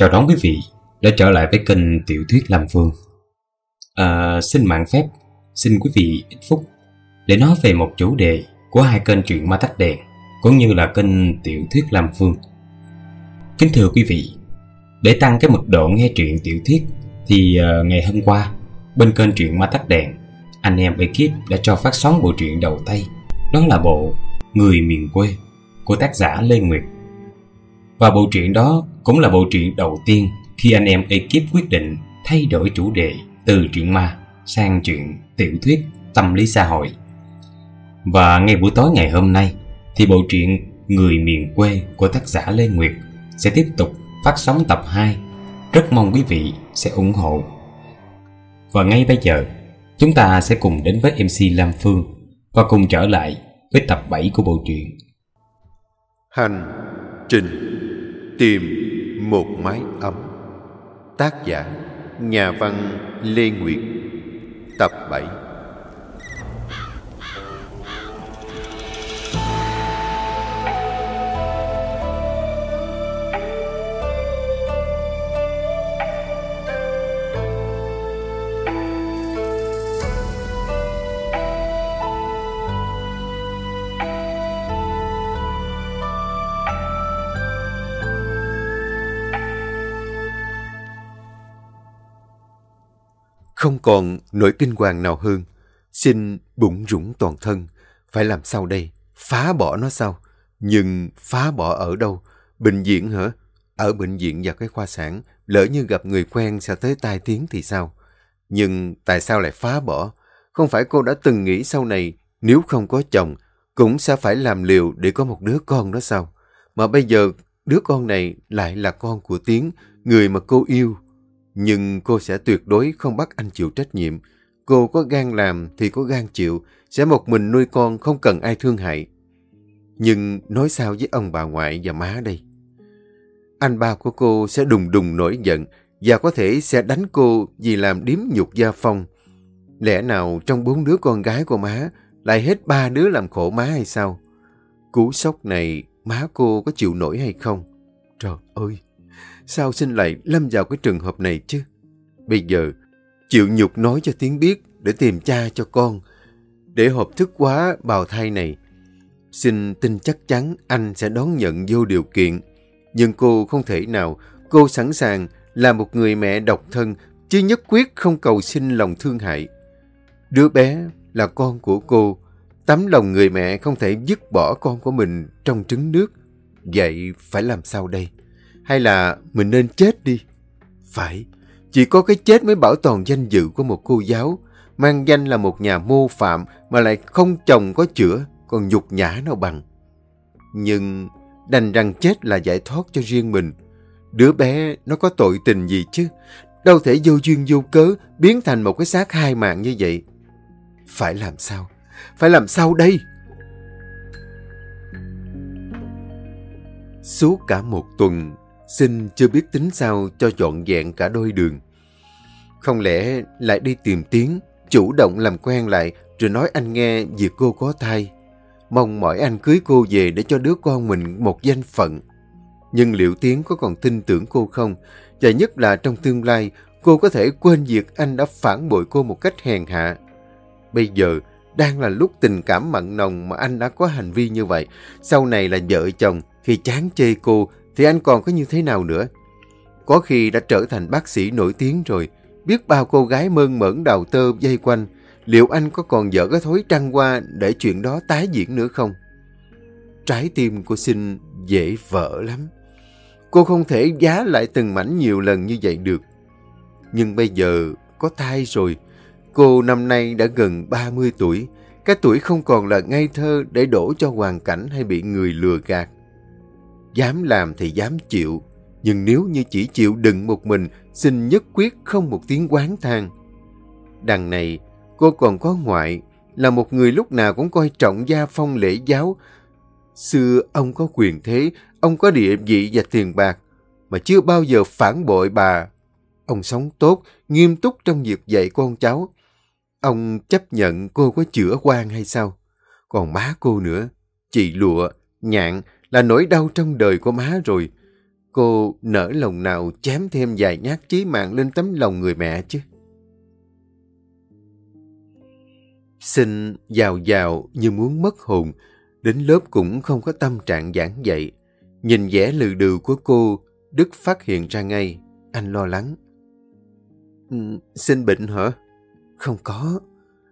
chào đón quý vị đã trở lại với kênh Tiểu thuyết Lam Phương. À, xin mạng phép, xin quý vị ít phút để nói về một chủ đề của hai kênh truyện ma tách đèn cũng như là kênh Tiểu thuyết Lam Phương. Kính thưa quý vị, để tăng cái mật độ nghe truyện tiểu thuyết thì à, ngày hôm qua bên kênh truyện ma tách đèn anh em ekip đã cho phát sóng bộ truyện đầu tay đó là bộ Người miền quê của tác giả Lê Nguyệt và bộ truyện đó cũng là bộ truyện đầu tiên khi anh em ekip quyết định thay đổi chủ đề từ truyện ma sang truyện tiểu thuyết tâm lý xã hội. Và ngay buổi tối ngày hôm nay thì bộ truyện Người miền quê của tác giả Lê Nguyệt sẽ tiếp tục phát sóng tập 2. Rất mong quý vị sẽ ủng hộ. Và ngay bây giờ, chúng ta sẽ cùng đến với MC Lam Phương và cùng trở lại với tập 7 của bộ truyện. Hành trình tìm một mái ấm. Tác giả Nhà văn Lê Nguyệt. Tập 7 Không còn nỗi kinh hoàng nào hơn. Xin bụng rủng toàn thân. Phải làm sao đây? Phá bỏ nó sao? Nhưng phá bỏ ở đâu? Bệnh viện hả? Ở bệnh viện và cái khoa sản, lỡ như gặp người quen sẽ tới tai tiếng thì sao? Nhưng tại sao lại phá bỏ? Không phải cô đã từng nghĩ sau này nếu không có chồng cũng sẽ phải làm liều để có một đứa con đó sao? Mà bây giờ đứa con này lại là con của Tiến, người mà cô yêu. Nhưng cô sẽ tuyệt đối không bắt anh chịu trách nhiệm. Cô có gan làm thì có gan chịu, sẽ một mình nuôi con không cần ai thương hại. Nhưng nói sao với ông bà ngoại và má đây? Anh ba của cô sẽ đùng đùng nổi giận và có thể sẽ đánh cô vì làm điếm nhục gia phong. Lẽ nào trong bốn đứa con gái của má lại hết ba đứa làm khổ má hay sao? Cú sốc này má cô có chịu nổi hay không? Trời ơi! Sao xin lại lâm vào cái trường hợp này chứ? Bây giờ, chịu nhục nói cho tiếng biết để tìm cha cho con. Để hợp thức quá bào thai này. Xin tin chắc chắn anh sẽ đón nhận vô điều kiện. Nhưng cô không thể nào, cô sẵn sàng là một người mẹ độc thân, chứ nhất quyết không cầu xin lòng thương hại. Đứa bé là con của cô, tấm lòng người mẹ không thể dứt bỏ con của mình trong trứng nước. Vậy phải làm sao đây? Hay là mình nên chết đi? Phải, chỉ có cái chết mới bảo toàn danh dự của một cô giáo, mang danh là một nhà mô phạm mà lại không chồng có chữa, còn nhục nhã nào bằng. Nhưng đành rằng chết là giải thoát cho riêng mình. Đứa bé nó có tội tình gì chứ? Đâu thể vô duyên vô cớ biến thành một cái xác hai mạng như vậy. Phải làm sao? Phải làm sao đây? Suốt cả một tuần, Xin chưa biết tính sao cho dọn dẹn cả đôi đường. Không lẽ lại đi tìm tiếng, chủ động làm quen lại rồi nói anh nghe việc cô có thai. Mong mỏi anh cưới cô về để cho đứa con mình một danh phận. Nhưng liệu Tiến có còn tin tưởng cô không? Và nhất là trong tương lai, cô có thể quên việc anh đã phản bội cô một cách hèn hạ. Bây giờ, đang là lúc tình cảm mặn nồng mà anh đã có hành vi như vậy. Sau này là vợ chồng, khi chán chê cô thì anh còn có như thế nào nữa? Có khi đã trở thành bác sĩ nổi tiếng rồi, biết bao cô gái mơn mởn đào tơ dây quanh, liệu anh có còn dở cái thối trăng qua để chuyện đó tái diễn nữa không? Trái tim của Sinh dễ vỡ lắm. Cô không thể giá lại từng mảnh nhiều lần như vậy được. Nhưng bây giờ có thai rồi, cô năm nay đã gần 30 tuổi, cái tuổi không còn là ngây thơ để đổ cho hoàn cảnh hay bị người lừa gạt. Dám làm thì dám chịu, nhưng nếu như chỉ chịu đựng một mình, xin nhất quyết không một tiếng quán than. Đằng này, cô còn có ngoại, là một người lúc nào cũng coi trọng gia phong lễ giáo. Xưa ông có quyền thế, ông có địa vị và tiền bạc, mà chưa bao giờ phản bội bà. Ông sống tốt, nghiêm túc trong việc dạy con cháu. Ông chấp nhận cô có chữa quan hay sao? Còn má cô nữa, chị lụa, nhạn là nỗi đau trong đời của má rồi. cô nở lòng nào chém thêm vài nhát chí mạng lên tấm lòng người mẹ chứ. Sinh giàu giàu như muốn mất hồn, đến lớp cũng không có tâm trạng giảng dạy. Nhìn vẻ lừ đừ của cô, Đức phát hiện ra ngay, anh lo lắng. Ừ, Sinh bệnh hả? Không có.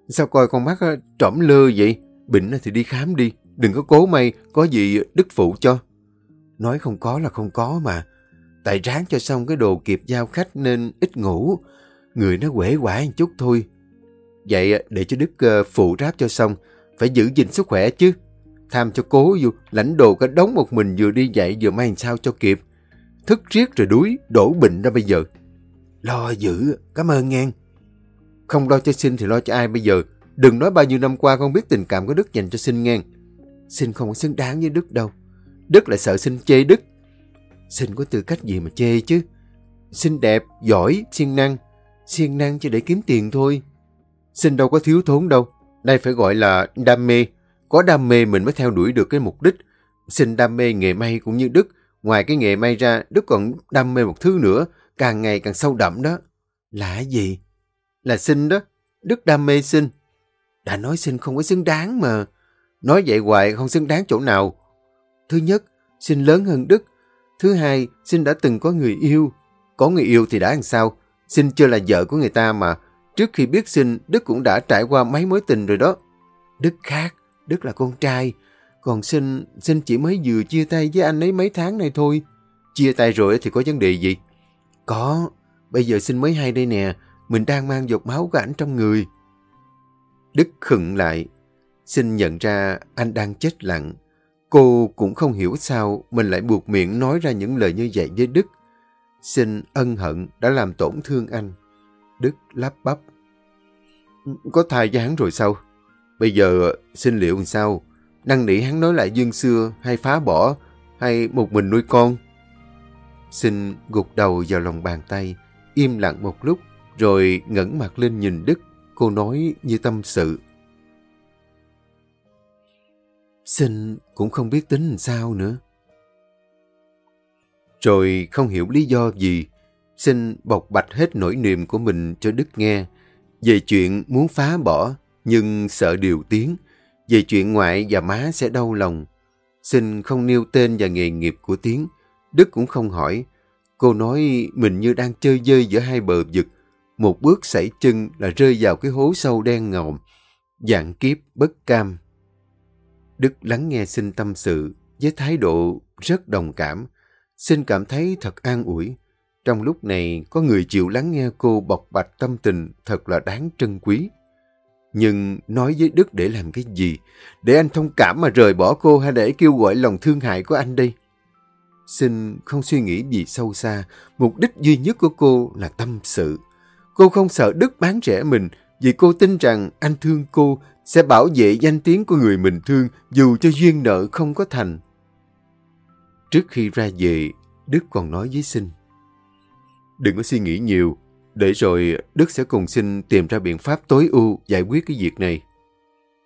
Sao coi con mắt ờ, trỏm lơ vậy? Bệnh thì đi khám đi, đừng có cố may, có gì Đức phụ cho. Nói không có là không có mà. Tại ráng cho xong cái đồ kịp giao khách nên ít ngủ. Người nó quể quả một chút thôi. Vậy để cho Đức ờ, phụ ráp cho xong, phải giữ gìn sức khỏe chứ. Tham cho cố vô, lãnh đồ cả đống một mình vừa đi dạy vừa may sao cho kịp. Thức riết rồi đuối, đổ bệnh ra bây giờ. Lo giữ, cảm ơn ngang. Không lo cho sinh thì lo cho ai bây giờ. Đừng nói bao nhiêu năm qua con biết tình cảm của Đức dành cho sinh ngang. Sinh không có xứng đáng với Đức đâu. Đức là sợ sinh chê Đức. Sinh có tư cách gì mà chê chứ. Sinh đẹp, giỏi, siêng năng. Siêng năng chỉ để kiếm tiền thôi. Sinh đâu có thiếu thốn đâu. Đây phải gọi là đam mê. Có đam mê mình mới theo đuổi được cái mục đích. Sinh đam mê nghề may cũng như Đức. Ngoài cái nghề may ra, Đức còn đam mê một thứ nữa, càng ngày càng sâu đậm đó. Là gì? Là sinh đó. Đức đam mê sinh. Đã nói sinh không có xứng đáng mà. Nói vậy hoài không xứng đáng chỗ nào. Thứ nhất, sinh lớn hơn Đức. Thứ hai, sinh đã từng có người yêu. Có người yêu thì đã làm sao? Sinh chưa là vợ của người ta mà. Trước khi biết sinh, Đức cũng đã trải qua mấy mối tình rồi đó. Đức khác, Đức là con trai. Còn sinh, sinh chỉ mới vừa chia tay với anh ấy mấy tháng này thôi. Chia tay rồi thì có vấn đề gì? Có, bây giờ sinh mới hay đây nè. Mình đang mang giọt máu của ảnh trong người. Đức khựng lại. Sinh nhận ra anh đang chết lặng. Cô cũng không hiểu sao mình lại buộc miệng nói ra những lời như vậy với Đức. Xin ân hận đã làm tổn thương anh. Đức lắp bắp. Có thai với hắn rồi sao? Bây giờ xin liệu làm sao? Năng nỉ hắn nói lại dương xưa hay phá bỏ hay một mình nuôi con? Xin gục đầu vào lòng bàn tay, im lặng một lúc, rồi ngẩng mặt lên nhìn Đức. Cô nói như tâm sự. Xin cũng không biết tính làm sao nữa. Rồi không hiểu lý do gì, xin bộc bạch hết nỗi niềm của mình cho Đức nghe. Về chuyện muốn phá bỏ, nhưng sợ điều tiếng. Về chuyện ngoại và má sẽ đau lòng. Xin không nêu tên và nghề nghiệp của Tiến. Đức cũng không hỏi. Cô nói mình như đang chơi dơi giữa hai bờ vực. Một bước sảy chân là rơi vào cái hố sâu đen ngòm. Dạng kiếp bất cam. Đức lắng nghe xin tâm sự với thái độ rất đồng cảm. Xin cảm thấy thật an ủi. Trong lúc này, có người chịu lắng nghe cô bộc bạch tâm tình thật là đáng trân quý. Nhưng nói với Đức để làm cái gì? Để anh thông cảm mà rời bỏ cô hay để kêu gọi lòng thương hại của anh đây? Xin không suy nghĩ gì sâu xa. Mục đích duy nhất của cô là tâm sự. Cô không sợ Đức bán rẻ mình vì cô tin rằng anh thương cô sẽ bảo vệ danh tiếng của người mình thương dù cho duyên nợ không có thành. Trước khi ra về, Đức còn nói với Sinh. Đừng có suy nghĩ nhiều, để rồi Đức sẽ cùng Sinh tìm ra biện pháp tối ưu giải quyết cái việc này.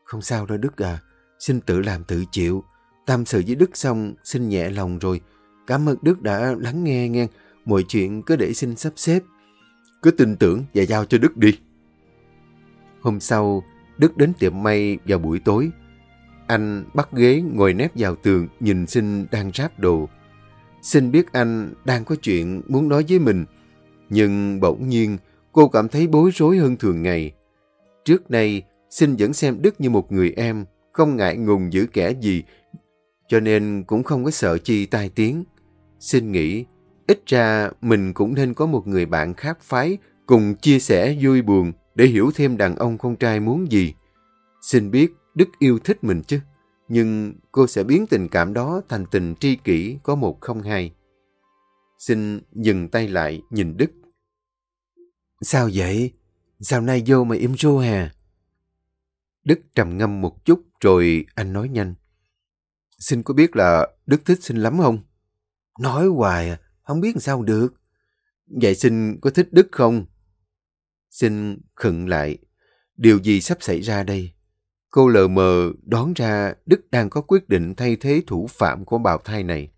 Không sao đâu Đức à, Sinh tự làm tự chịu. Tâm sự với Đức xong, Sinh nhẹ lòng rồi. Cảm ơn Đức đã lắng nghe nghe. Mọi chuyện cứ để Sinh sắp xếp. Cứ tin tưởng và giao cho Đức đi. Hôm sau, Đức đến tiệm may vào buổi tối. Anh bắt ghế ngồi nép vào tường nhìn Sinh đang ráp đồ. Sinh biết anh đang có chuyện muốn nói với mình. Nhưng bỗng nhiên cô cảm thấy bối rối hơn thường ngày. Trước nay, Sinh vẫn xem Đức như một người em, không ngại ngùng giữ kẻ gì, cho nên cũng không có sợ chi tai tiếng. Xin nghĩ, ít ra mình cũng nên có một người bạn khác phái cùng chia sẻ vui buồn để hiểu thêm đàn ông con trai muốn gì. Xin biết Đức yêu thích mình chứ, nhưng cô sẽ biến tình cảm đó thành tình tri kỷ có một không hai. Xin dừng tay lại nhìn Đức. Sao vậy? Sao nay vô mà im ru hà? Đức trầm ngâm một chút rồi anh nói nhanh. Xin có biết là Đức thích xin lắm không? Nói hoài à, không biết sao được. Vậy xin có thích Đức không? Xin khựng lại. Điều gì sắp xảy ra đây? Cô lờ mờ đoán ra Đức đang có quyết định thay thế thủ phạm của bào thai này.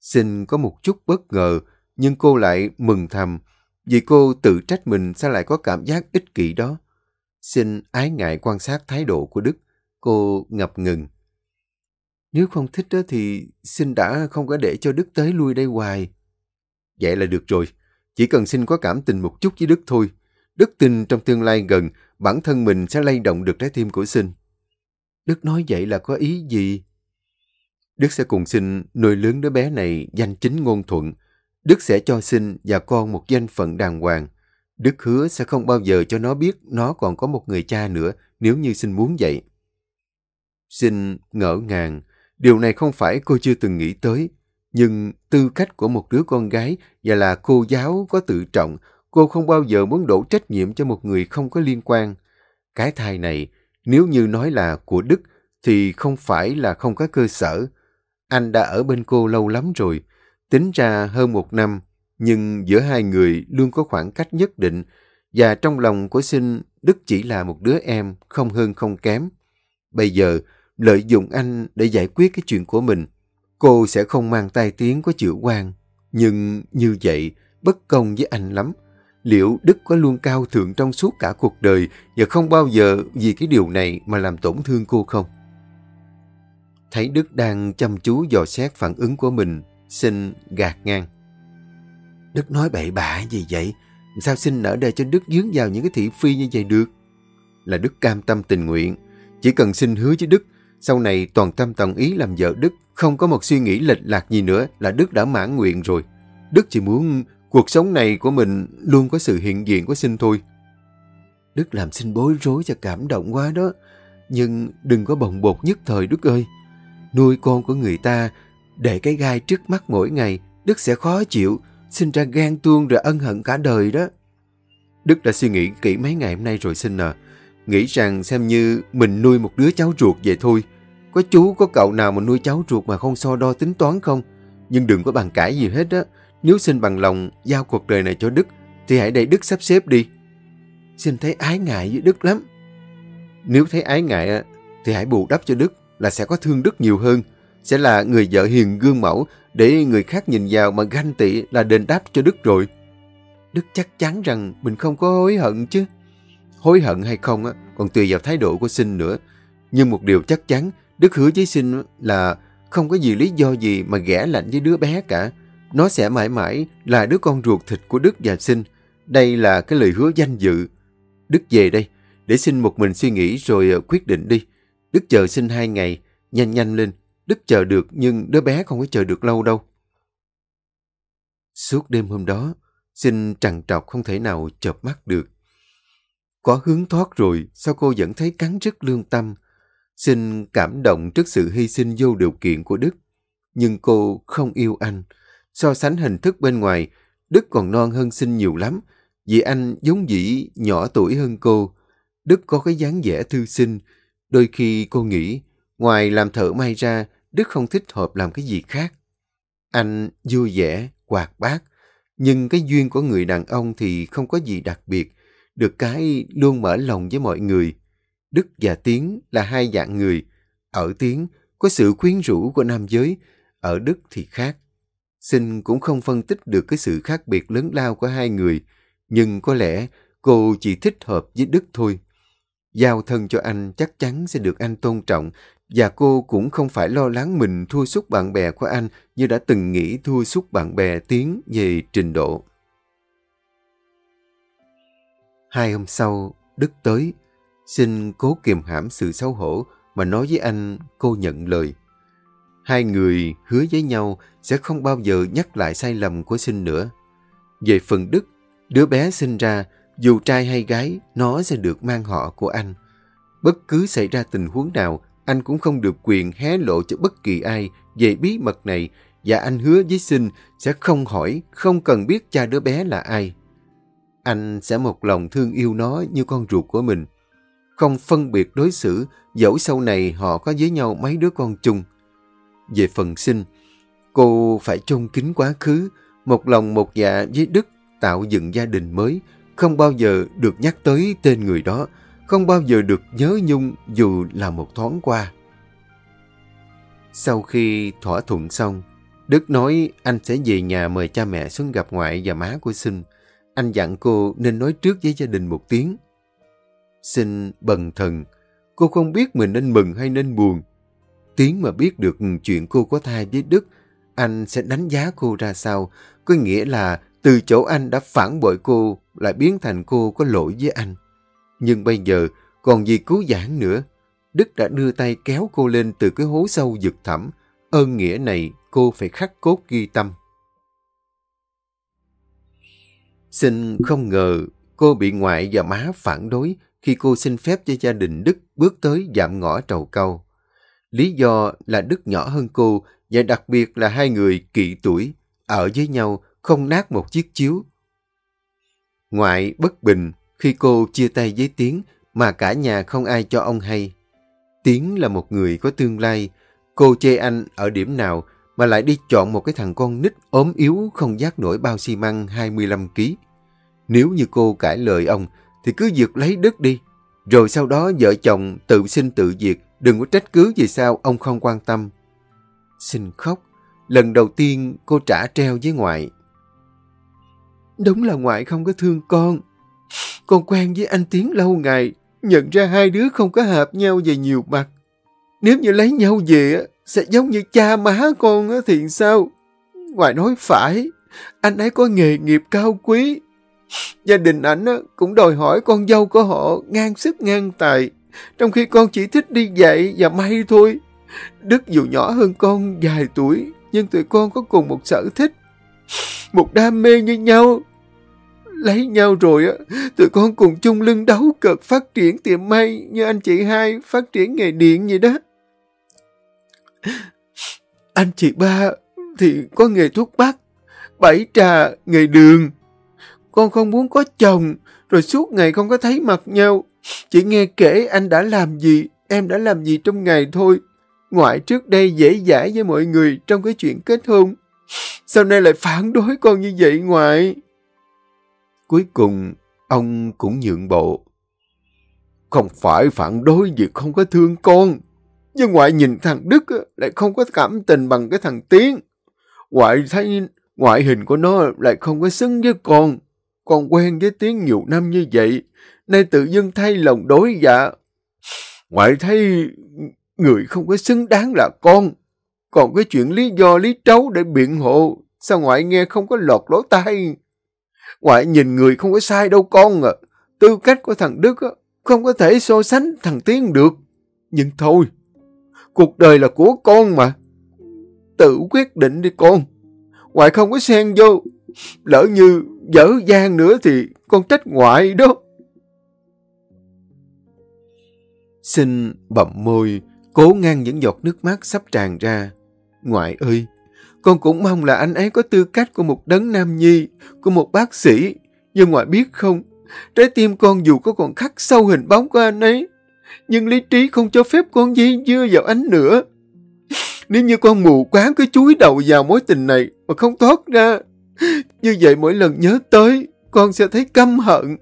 Xin có một chút bất ngờ, nhưng cô lại mừng thầm, vì cô tự trách mình sao lại có cảm giác ích kỷ đó. Xin ái ngại quan sát thái độ của Đức, cô ngập ngừng. Nếu không thích đó thì xin đã không có để cho Đức tới lui đây hoài. Vậy là được rồi, chỉ cần xin có cảm tình một chút với Đức thôi. Đức tin trong tương lai gần, bản thân mình sẽ lay động được trái tim của sinh. Đức nói vậy là có ý gì? Đức sẽ cùng sinh nuôi lớn đứa bé này danh chính ngôn thuận. Đức sẽ cho sinh và con một danh phận đàng hoàng. Đức hứa sẽ không bao giờ cho nó biết nó còn có một người cha nữa nếu như sinh muốn vậy. Sinh ngỡ ngàng, điều này không phải cô chưa từng nghĩ tới. Nhưng tư cách của một đứa con gái và là cô giáo có tự trọng, cô không bao giờ muốn đổ trách nhiệm cho một người không có liên quan. Cái thai này, nếu như nói là của Đức, thì không phải là không có cơ sở. Anh đã ở bên cô lâu lắm rồi, tính ra hơn một năm, nhưng giữa hai người luôn có khoảng cách nhất định, và trong lòng của sinh, Đức chỉ là một đứa em, không hơn không kém. Bây giờ, lợi dụng anh để giải quyết cái chuyện của mình, cô sẽ không mang tai tiếng của chữ quan. Nhưng như vậy, bất công với anh lắm. Liệu Đức có luôn cao thượng trong suốt cả cuộc đời và không bao giờ vì cái điều này mà làm tổn thương cô không? Thấy Đức đang chăm chú dò xét phản ứng của mình, xin gạt ngang. Đức nói bậy bạ gì vậy? Sao xin nở để cho Đức dướng vào những cái thị phi như vậy được? Là Đức cam tâm tình nguyện. Chỉ cần xin hứa với Đức, sau này toàn tâm toàn ý làm vợ Đức, không có một suy nghĩ lệch lạc gì nữa là Đức đã mãn nguyện rồi. Đức chỉ muốn cuộc sống này của mình luôn có sự hiện diện của sinh thôi. Đức làm sinh bối rối và cảm động quá đó. Nhưng đừng có bồng bột nhất thời Đức ơi. Nuôi con của người ta, để cái gai trước mắt mỗi ngày, Đức sẽ khó chịu, sinh ra gan tuông rồi ân hận cả đời đó. Đức đã suy nghĩ kỹ mấy ngày hôm nay rồi sinh à. Nghĩ rằng xem như mình nuôi một đứa cháu ruột vậy thôi. Có chú, có cậu nào mà nuôi cháu ruột mà không so đo tính toán không? Nhưng đừng có bàn cãi gì hết á. Nếu xin bằng lòng giao cuộc đời này cho Đức, thì hãy để Đức sắp xếp đi. Xin thấy ái ngại với Đức lắm. Nếu thấy ái ngại thì hãy bù đắp cho Đức là sẽ có thương Đức nhiều hơn. Sẽ là người vợ hiền gương mẫu để người khác nhìn vào mà ganh tị là đền đáp cho Đức rồi. Đức chắc chắn rằng mình không có hối hận chứ. Hối hận hay không á, còn tùy vào thái độ của sinh nữa. Nhưng một điều chắc chắn, Đức hứa với sinh là không có gì lý do gì mà ghẻ lạnh với đứa bé cả. Nó sẽ mãi mãi là đứa con ruột thịt của Đức và sinh. Đây là cái lời hứa danh dự. Đức về đây, để sinh một mình suy nghĩ rồi ờ, quyết định đi. Đức chờ sinh hai ngày, nhanh nhanh lên. Đức chờ được nhưng đứa bé không có chờ được lâu đâu. Suốt đêm hôm đó, sinh trằn trọc không thể nào chợp mắt được. Có hướng thoát rồi, sao cô vẫn thấy cắn rứt lương tâm? Xin cảm động trước sự hy sinh vô điều kiện của Đức. Nhưng cô không yêu anh. So sánh hình thức bên ngoài, Đức còn non hơn sinh nhiều lắm. Vì anh giống dĩ nhỏ tuổi hơn cô. Đức có cái dáng vẻ thư sinh. Đôi khi cô nghĩ, ngoài làm thợ may ra, Đức không thích hợp làm cái gì khác. Anh vui vẻ, hoạt bát. Nhưng cái duyên của người đàn ông thì không có gì đặc biệt. Được cái luôn mở lòng với mọi người. Đức và Tiến là hai dạng người. Ở Tiến có sự quyến rũ của nam giới, ở Đức thì khác. Sinh cũng không phân tích được cái sự khác biệt lớn lao của hai người, nhưng có lẽ cô chỉ thích hợp với Đức thôi. Giao thân cho anh chắc chắn sẽ được anh tôn trọng và cô cũng không phải lo lắng mình thua sút bạn bè của anh như đã từng nghĩ thua sút bạn bè Tiến về trình độ. Hai hôm sau, Đức tới, xin cố kiềm hãm sự xấu hổ mà nói với anh cô nhận lời. Hai người hứa với nhau sẽ không bao giờ nhắc lại sai lầm của sinh nữa. Về phần Đức, đứa bé sinh ra, dù trai hay gái, nó sẽ được mang họ của anh. Bất cứ xảy ra tình huống nào, anh cũng không được quyền hé lộ cho bất kỳ ai về bí mật này và anh hứa với sinh sẽ không hỏi, không cần biết cha đứa bé là ai. Anh sẽ một lòng thương yêu nó như con ruột của mình. Không phân biệt đối xử, dẫu sau này họ có với nhau mấy đứa con chung. Về phần sinh, cô phải chôn kính quá khứ, một lòng một dạ với Đức tạo dựng gia đình mới, không bao giờ được nhắc tới tên người đó, không bao giờ được nhớ nhung dù là một thoáng qua. Sau khi thỏa thuận xong, Đức nói anh sẽ về nhà mời cha mẹ xuống gặp ngoại và má của Sinh. Anh dặn cô nên nói trước với gia đình một tiếng. Sinh bần thần, cô không biết mình nên mừng hay nên buồn. tiếng mà biết được chuyện cô có thai với Đức, anh sẽ đánh giá cô ra sao? Có nghĩa là từ chỗ anh đã phản bội cô, lại biến thành cô có lỗi với anh. Nhưng bây giờ, còn gì cứu giảng nữa. Đức đã đưa tay kéo cô lên từ cái hố sâu vực thẳm. Ơn nghĩa này cô phải khắc cốt ghi tâm. Xin không ngờ cô bị ngoại và má phản đối khi cô xin phép cho gia đình Đức bước tới giảm ngõ trầu câu. Lý do là Đức nhỏ hơn cô và đặc biệt là hai người kỵ tuổi, ở với nhau không nát một chiếc chiếu. Ngoại bất bình khi cô chia tay với Tiến mà cả nhà không ai cho ông hay. Tiến là một người có tương lai, cô chê anh ở điểm nào mà lại đi chọn một cái thằng con nít ốm yếu không giác nổi bao xi măng 25 kg. Nếu như cô cãi lời ông thì cứ việc lấy đất đi. Rồi sau đó vợ chồng tự sinh tự diệt, đừng có trách cứ vì sao ông không quan tâm. Xin khóc, lần đầu tiên cô trả treo với ngoại. Đúng là ngoại không có thương con. Con quen với anh Tiến lâu ngày, nhận ra hai đứa không có hợp nhau về nhiều mặt. Nếu như lấy nhau về, sẽ giống như cha má con thì sao? Ngoại nói phải, anh ấy có nghề nghiệp cao quý. Gia đình ảnh cũng đòi hỏi con dâu của họ ngang sức ngang tài, trong khi con chỉ thích đi dạy và may thôi. Đức dù nhỏ hơn con vài tuổi, nhưng tụi con có cùng một sở thích, một đam mê như nhau. Lấy nhau rồi, á, tụi con cùng chung lưng đấu cực phát triển tiệm may như anh chị hai phát triển nghề điện vậy đó. Anh chị ba thì có nghề thuốc bắc, bảy trà, nghề đường. Con không muốn có chồng, rồi suốt ngày không có thấy mặt nhau. Chỉ nghe kể anh đã làm gì, em đã làm gì trong ngày thôi. Ngoại trước đây dễ dãi với mọi người trong cái chuyện kết hôn. Sau này lại phản đối con như vậy ngoại. Cuối cùng, ông cũng nhượng bộ. Không phải phản đối vì không có thương con. Nhưng ngoại nhìn thằng Đức lại không có cảm tình bằng cái thằng Tiến. Ngoại thấy ngoại hình của nó lại không có xứng với con. Con quen với Tiến nhiều năm như vậy, nay tự dưng thay lòng đối dạ. Ngoại thấy người không có xứng đáng là con. Còn cái chuyện lý do lý trấu để biện hộ, sao ngoại nghe không có lọt lỗ tai? Ngoại nhìn người không có sai đâu con à. Tư cách của thằng Đức không có thể so sánh thằng Tiến được. Nhưng thôi, cuộc đời là của con mà. Tự quyết định đi con. Ngoại không có xen vô. Lỡ như dở dang nữa thì con trách ngoại đó. Xin bậm môi, cố ngăn những giọt nước mắt sắp tràn ra. Ngoại ơi, con cũng mong là anh ấy có tư cách của một đấng nam nhi, của một bác sĩ. Nhưng ngoại biết không, trái tim con dù có còn khắc sâu hình bóng của anh ấy, nhưng lý trí không cho phép con dây dưa vào anh nữa. Nếu như con mù quáng cứ chúi đầu vào mối tình này mà không thoát ra, như vậy mỗi lần nhớ tới, con sẽ thấy căm hận.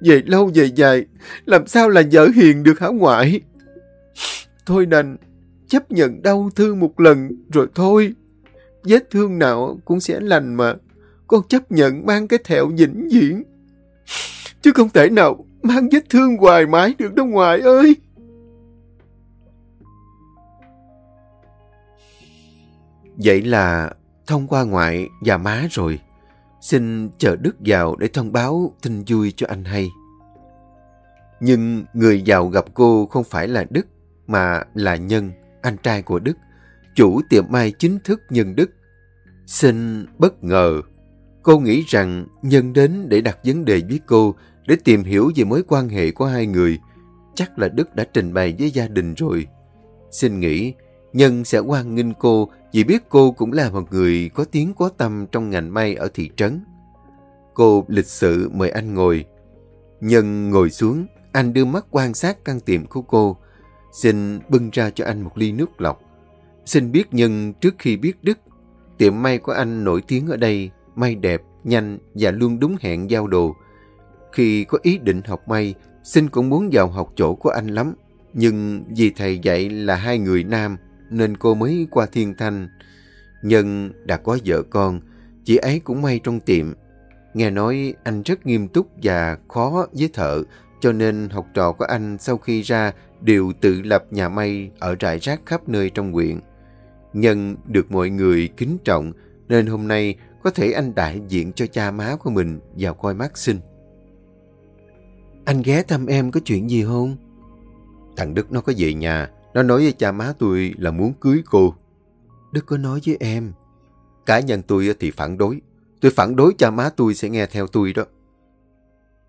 Về lâu về dài, làm sao là vợ hiền được hả ngoại? Thôi đành, chấp nhận đau thương một lần rồi thôi. Vết thương nào cũng sẽ lành mà. Con chấp nhận mang cái thẹo vĩnh viễn. Chứ không thể nào mang vết thương hoài mãi được đâu ngoại ơi. Vậy là thông qua ngoại và má rồi. Xin chờ Đức vào để thông báo tin vui cho anh hay. Nhưng người giàu gặp cô không phải là Đức, mà là Nhân, anh trai của Đức, chủ tiệm may chính thức Nhân Đức. Xin bất ngờ, cô nghĩ rằng Nhân đến để đặt vấn đề với cô, để tìm hiểu về mối quan hệ của hai người. Chắc là Đức đã trình bày với gia đình rồi. Xin nghĩ, Nhân sẽ hoan nghênh cô vì biết cô cũng là một người có tiếng có tâm trong ngành may ở thị trấn. Cô lịch sự mời anh ngồi. Nhân ngồi xuống, anh đưa mắt quan sát căn tiệm của cô. Xin bưng ra cho anh một ly nước lọc. Xin biết Nhân trước khi biết Đức, tiệm may của anh nổi tiếng ở đây, may đẹp, nhanh và luôn đúng hẹn giao đồ. Khi có ý định học may, Xin cũng muốn vào học chỗ của anh lắm. Nhưng vì thầy dạy là hai người nam, nên cô mới qua thiên thanh. Nhân đã có vợ con, chị ấy cũng may trong tiệm. Nghe nói anh rất nghiêm túc và khó với thợ, cho nên học trò của anh sau khi ra đều tự lập nhà may ở rải rác khắp nơi trong huyện. Nhân được mọi người kính trọng, nên hôm nay có thể anh đại diện cho cha má của mình vào coi mắt sinh. Anh ghé thăm em có chuyện gì không? Thằng Đức nó có về nhà, nó nói với cha má tôi là muốn cưới cô. Đức có nói với em. Cá nhân tôi thì phản đối. Tôi phản đối cha má tôi sẽ nghe theo tôi đó.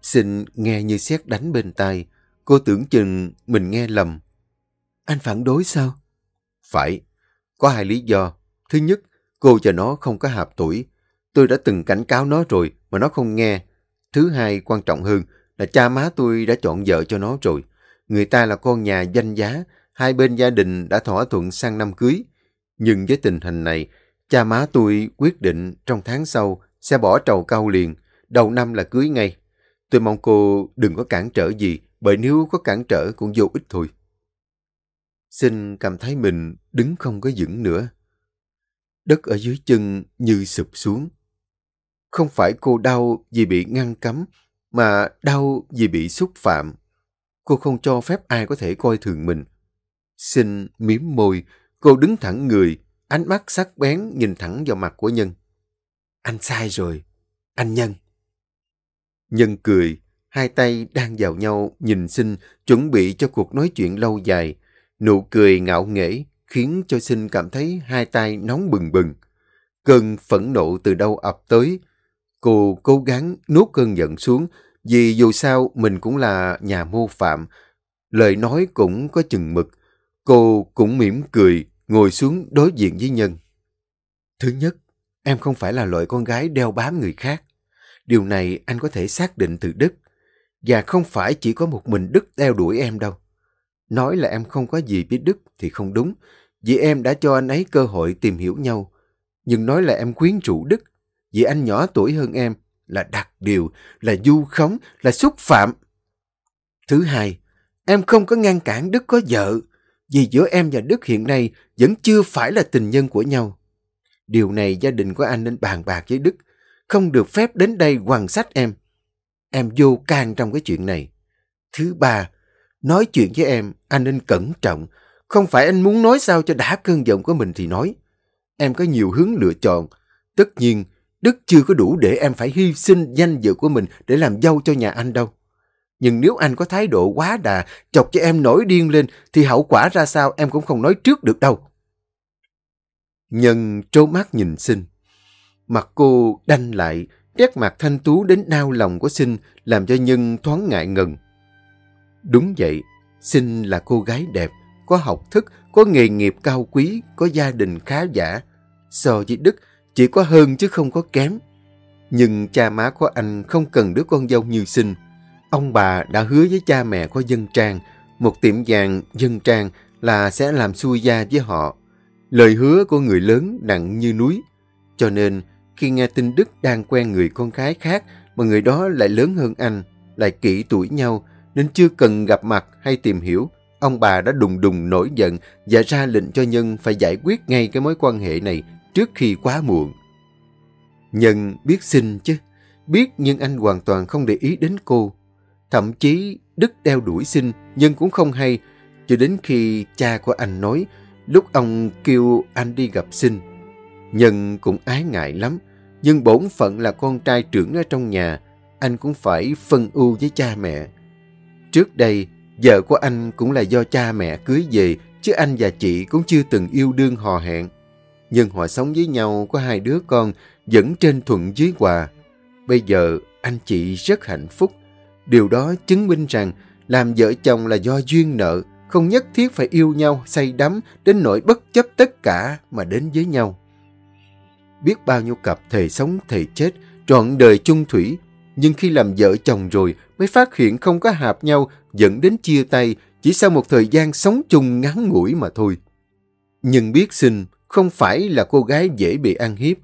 Xin nghe như xét đánh bên tai. Cô tưởng chừng mình nghe lầm. Anh phản đối sao? Phải. Có hai lý do. Thứ nhất, cô và nó không có hợp tuổi. Tôi đã từng cảnh cáo nó rồi mà nó không nghe. Thứ hai, quan trọng hơn là cha má tôi đã chọn vợ cho nó rồi. Người ta là con nhà danh giá, hai bên gia đình đã thỏa thuận sang năm cưới. Nhưng với tình hình này, cha má tôi quyết định trong tháng sau sẽ bỏ trầu cao liền, đầu năm là cưới ngay. Tôi mong cô đừng có cản trở gì, bởi nếu có cản trở cũng vô ích thôi. Xin cảm thấy mình đứng không có vững nữa. Đất ở dưới chân như sụp xuống. Không phải cô đau vì bị ngăn cấm, mà đau vì bị xúc phạm. Cô không cho phép ai có thể coi thường mình. Xin mím môi, cô đứng thẳng người, ánh mắt sắc bén nhìn thẳng vào mặt của Nhân. Anh sai rồi, anh Nhân. Nhân cười, hai tay đang vào nhau nhìn Sinh chuẩn bị cho cuộc nói chuyện lâu dài. Nụ cười ngạo nghễ khiến cho Sinh cảm thấy hai tay nóng bừng bừng. Cơn phẫn nộ từ đâu ập tới. Cô cố gắng nuốt cơn giận xuống vì dù sao mình cũng là nhà mô phạm. Lời nói cũng có chừng mực. Cô cũng mỉm cười ngồi xuống đối diện với Nhân. Thứ nhất, em không phải là loại con gái đeo bám người khác. Điều này anh có thể xác định từ Đức. Và không phải chỉ có một mình Đức đeo đuổi em đâu. Nói là em không có gì biết Đức thì không đúng, vì em đã cho anh ấy cơ hội tìm hiểu nhau. Nhưng nói là em quyến rũ Đức, vì anh nhỏ tuổi hơn em, là đặc điều, là du khống, là xúc phạm. Thứ hai, em không có ngăn cản Đức có vợ, vì giữa em và Đức hiện nay vẫn chưa phải là tình nhân của nhau. Điều này gia đình của anh nên bàn bạc với Đức, không được phép đến đây hoàn sách em. Em vô can trong cái chuyện này. Thứ ba, nói chuyện với em, anh nên cẩn trọng. Không phải anh muốn nói sao cho đã cơn giận của mình thì nói. Em có nhiều hướng lựa chọn. Tất nhiên, Đức chưa có đủ để em phải hy sinh danh dự của mình để làm dâu cho nhà anh đâu. Nhưng nếu anh có thái độ quá đà, chọc cho em nổi điên lên, thì hậu quả ra sao em cũng không nói trước được đâu. Nhân trố mắt nhìn Sinh. Mặt cô đanh lại, nét mặt thanh tú đến nao lòng của Sinh làm cho Nhân thoáng ngại ngần. Đúng vậy, Sinh là cô gái đẹp, có học thức, có nghề nghiệp cao quý, có gia đình khá giả. So với Đức, chỉ có hơn chứ không có kém. Nhưng cha má của anh không cần đứa con dâu như Sinh. Ông bà đã hứa với cha mẹ có dân trang, một tiệm vàng dân trang là sẽ làm xuôi gia với họ. Lời hứa của người lớn nặng như núi. Cho nên, khi nghe tin Đức đang quen người con gái khác mà người đó lại lớn hơn anh, lại kỹ tuổi nhau, nên chưa cần gặp mặt hay tìm hiểu, ông bà đã đùng đùng nổi giận và ra lệnh cho Nhân phải giải quyết ngay cái mối quan hệ này trước khi quá muộn. Nhân biết xin chứ, biết nhưng anh hoàn toàn không để ý đến cô. Thậm chí Đức đeo đuổi xin, nhưng cũng không hay, cho đến khi cha của anh nói, lúc ông kêu anh đi gặp xin. Nhân cũng ái ngại lắm, nhưng bổn phận là con trai trưởng ở trong nhà, anh cũng phải phân ưu với cha mẹ. Trước đây, vợ của anh cũng là do cha mẹ cưới về, chứ anh và chị cũng chưa từng yêu đương hò hẹn. Nhưng họ sống với nhau có hai đứa con, vẫn trên thuận dưới hòa. Bây giờ, anh chị rất hạnh phúc. Điều đó chứng minh rằng làm vợ chồng là do duyên nợ, không nhất thiết phải yêu nhau say đắm đến nỗi bất chấp tất cả mà đến với nhau. Biết bao nhiêu cặp thề sống thề chết, trọn đời chung thủy, nhưng khi làm vợ chồng rồi mới phát hiện không có hợp nhau dẫn đến chia tay chỉ sau một thời gian sống chung ngắn ngủi mà thôi. Nhưng biết sinh không phải là cô gái dễ bị ăn hiếp.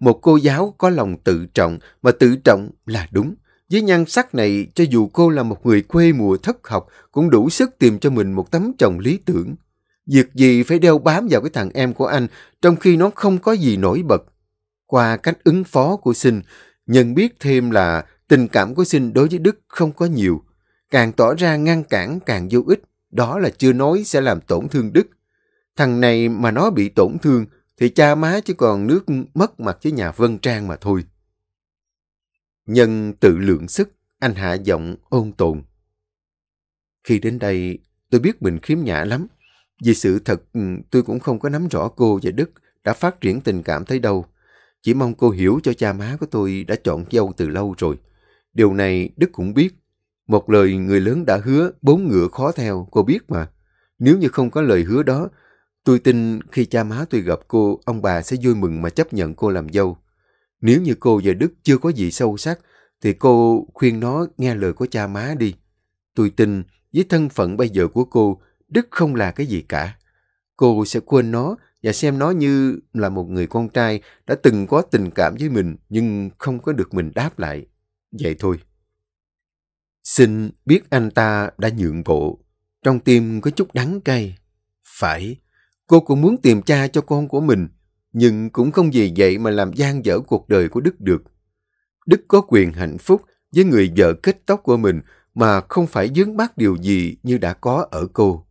Một cô giáo có lòng tự trọng mà tự trọng là đúng. Với nhan sắc này, cho dù cô là một người quê mùa thất học, cũng đủ sức tìm cho mình một tấm chồng lý tưởng. Việc gì phải đeo bám vào cái thằng em của anh trong khi nó không có gì nổi bật. Qua cách ứng phó của Sinh, nhận biết thêm là tình cảm của Sinh đối với Đức không có nhiều. Càng tỏ ra ngăn cản càng vô ích, đó là chưa nói sẽ làm tổn thương Đức. Thằng này mà nó bị tổn thương thì cha má chỉ còn nước mất mặt với nhà Vân Trang mà thôi. Nhân tự lượng sức, anh hạ giọng ôn tồn. Khi đến đây, tôi biết mình khiếm nhã lắm. Vì sự thật, ừ, tôi cũng không có nắm rõ cô và Đức đã phát triển tình cảm tới đâu. Chỉ mong cô hiểu cho cha má của tôi đã chọn dâu từ lâu rồi. Điều này Đức cũng biết. Một lời người lớn đã hứa, bốn ngựa khó theo, cô biết mà. Nếu như không có lời hứa đó, tôi tin khi cha má tôi gặp cô, ông bà sẽ vui mừng mà chấp nhận cô làm dâu. Nếu như cô và Đức chưa có gì sâu sắc, thì cô khuyên nó nghe lời của cha má đi. Tôi tin với thân phận bây giờ của cô, Đức không là cái gì cả. Cô sẽ quên nó và xem nó như là một người con trai đã từng có tình cảm với mình nhưng không có được mình đáp lại. Vậy thôi. Xin biết anh ta đã nhượng bộ. Trong tim có chút đắng cay. Phải, cô cũng muốn tìm cha cho con của mình, nhưng cũng không vì vậy mà làm gian dở cuộc đời của Đức được. Đức có quyền hạnh phúc với người vợ kết tóc của mình mà không phải dướng bác điều gì như đã có ở cô.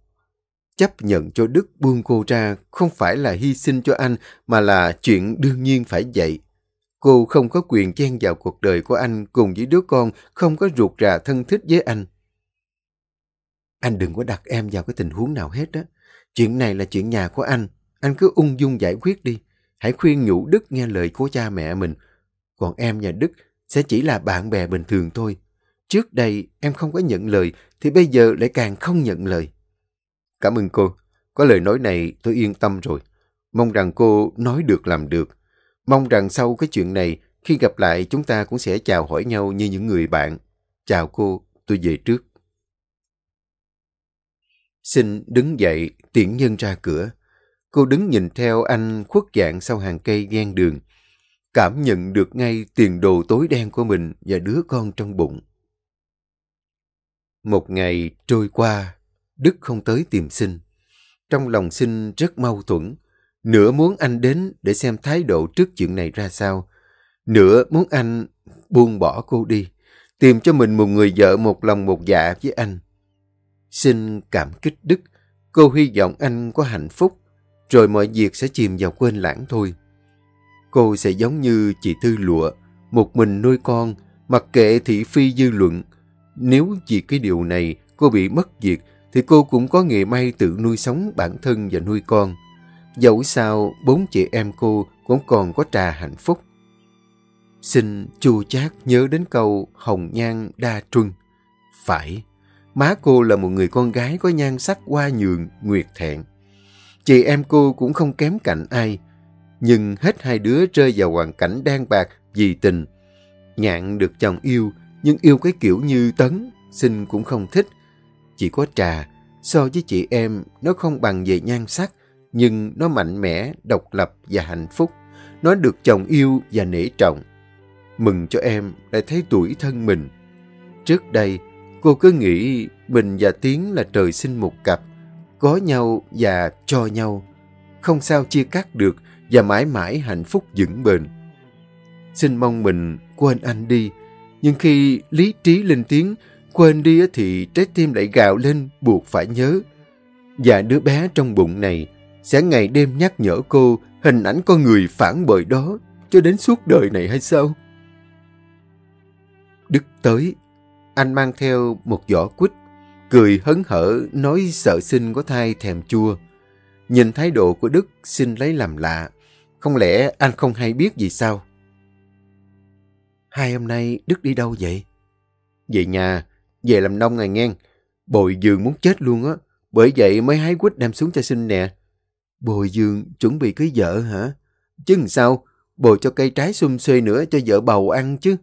Chấp nhận cho Đức buông cô ra không phải là hy sinh cho anh mà là chuyện đương nhiên phải vậy. Cô không có quyền chen vào cuộc đời của anh cùng với đứa con không có ruột rà thân thích với anh. Anh đừng có đặt em vào cái tình huống nào hết đó. Chuyện này là chuyện nhà của anh. Anh cứ ung dung giải quyết đi. Hãy khuyên nhủ Đức nghe lời của cha mẹ mình. Còn em và Đức sẽ chỉ là bạn bè bình thường thôi. Trước đây em không có nhận lời thì bây giờ lại càng không nhận lời. Cảm ơn cô. Có lời nói này tôi yên tâm rồi. Mong rằng cô nói được làm được. Mong rằng sau cái chuyện này, khi gặp lại chúng ta cũng sẽ chào hỏi nhau như những người bạn. Chào cô, tôi về trước. Xin đứng dậy, tiễn nhân ra cửa. Cô đứng nhìn theo anh khuất dạng sau hàng cây ven đường. Cảm nhận được ngay tiền đồ tối đen của mình và đứa con trong bụng. Một ngày trôi qua, Đức không tới tìm sinh. Trong lòng sinh rất mâu thuẫn. Nửa muốn anh đến để xem thái độ trước chuyện này ra sao. Nửa muốn anh buông bỏ cô đi. Tìm cho mình một người vợ một lòng một dạ với anh. Xin cảm kích Đức. Cô hy vọng anh có hạnh phúc. Rồi mọi việc sẽ chìm vào quên lãng thôi. Cô sẽ giống như chị Tư Lụa. Một mình nuôi con. Mặc kệ thị phi dư luận. Nếu vì cái điều này cô bị mất việc thì cô cũng có nghề may tự nuôi sống bản thân và nuôi con. Dẫu sao, bốn chị em cô cũng còn có trà hạnh phúc. Xin chua chát nhớ đến câu hồng nhan đa truân. Phải, má cô là một người con gái có nhan sắc hoa nhường, nguyệt thẹn. Chị em cô cũng không kém cạnh ai, nhưng hết hai đứa rơi vào hoàn cảnh đang bạc vì tình. Nhạn được chồng yêu, nhưng yêu cái kiểu như tấn, xin cũng không thích. Chỉ có trà, so với chị em, nó không bằng về nhan sắc, nhưng nó mạnh mẽ, độc lập và hạnh phúc. Nó được chồng yêu và nể trọng. Mừng cho em lại thấy tuổi thân mình. Trước đây, cô cứ nghĩ mình và Tiến là trời sinh một cặp, có nhau và cho nhau. Không sao chia cắt được và mãi mãi hạnh phúc vững bền. Xin mong mình quên anh đi, nhưng khi lý trí lên tiếng, quên đi thì trái tim lại gào lên buộc phải nhớ. Và đứa bé trong bụng này sẽ ngày đêm nhắc nhở cô hình ảnh con người phản bội đó cho đến suốt đời này hay sao? Đức tới, anh mang theo một giỏ quýt, cười hấn hở nói sợ sinh có thai thèm chua. Nhìn thái độ của Đức xin lấy làm lạ, không lẽ anh không hay biết gì sao? Hai hôm nay Đức đi đâu vậy? Về nhà, về làm nông ngày ngang. Bồi dường muốn chết luôn á, bởi vậy mới hái quýt đem xuống cho sinh nè. Bồi dường chuẩn bị cưới vợ hả? Chứ làm sao? Bồi cho cây trái xum xuê nữa cho vợ bầu ăn chứ.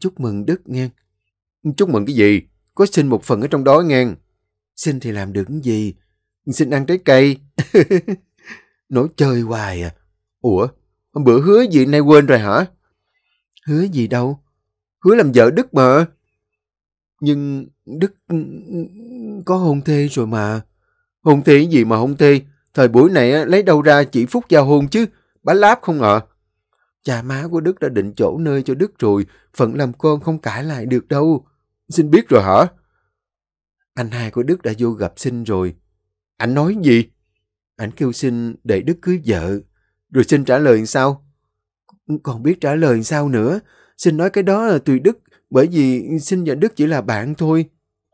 Chúc mừng Đức nghe. Chúc mừng cái gì? Có xin một phần ở trong đó nghe. Xin thì làm được cái gì? Xin ăn trái cây. Nói chơi hoài à. Ủa? Bữa hứa gì nay quên rồi hả? Hứa gì đâu? Hứa làm vợ Đức mà. Nhưng Đức có hôn thê rồi mà. Hôn thê gì mà hôn thê? Thời buổi này lấy đâu ra chỉ phúc giao hôn chứ? Bá láp không ạ? Cha má của Đức đã định chỗ nơi cho Đức rồi, phận làm con không cãi lại được đâu. Xin biết rồi hả? Anh hai của Đức đã vô gặp xin rồi. Anh nói gì? Anh kêu xin để Đức cưới vợ. Rồi xin trả lời sao? Còn biết trả lời sao nữa? Xin nói cái đó là tùy Đức, bởi vì xin và Đức chỉ là bạn thôi.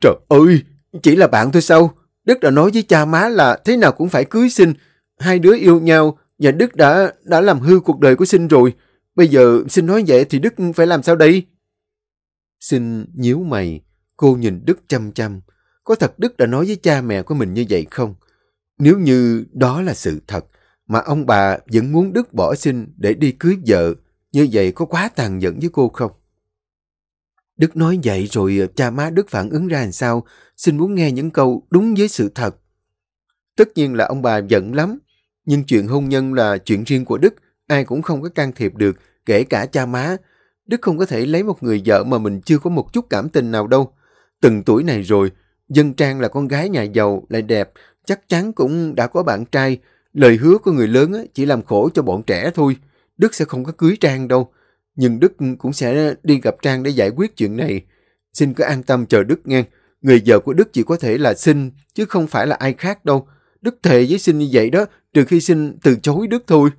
Trời ơi, chỉ là bạn thôi sao? Đức đã nói với cha má là thế nào cũng phải cưới xin. Hai đứa yêu nhau và Đức đã đã làm hư cuộc đời của xin rồi. Bây giờ xin nói vậy thì Đức phải làm sao đây? Xin nhíu mày, cô nhìn Đức chăm chăm. Có thật Đức đã nói với cha mẹ của mình như vậy không? Nếu như đó là sự thật, mà ông bà vẫn muốn Đức bỏ xin để đi cưới vợ, như vậy có quá tàn nhẫn với cô không? Đức nói vậy rồi cha má Đức phản ứng ra làm sao? Xin muốn nghe những câu đúng với sự thật. Tất nhiên là ông bà giận lắm, nhưng chuyện hôn nhân là chuyện riêng của Đức, ai cũng không có can thiệp được, kể cả cha má. Đức không có thể lấy một người vợ mà mình chưa có một chút cảm tình nào đâu. Từng tuổi này rồi, Dân Trang là con gái nhà giàu, lại đẹp, chắc chắn cũng đã có bạn trai. Lời hứa của người lớn chỉ làm khổ cho bọn trẻ thôi. Đức sẽ không có cưới Trang đâu. Nhưng Đức cũng sẽ đi gặp Trang để giải quyết chuyện này. Xin cứ an tâm chờ Đức nghe. Người vợ của Đức chỉ có thể là Sinh, chứ không phải là ai khác đâu. Đức thề với Sinh như vậy đó, trừ khi Sinh từ chối Đức thôi.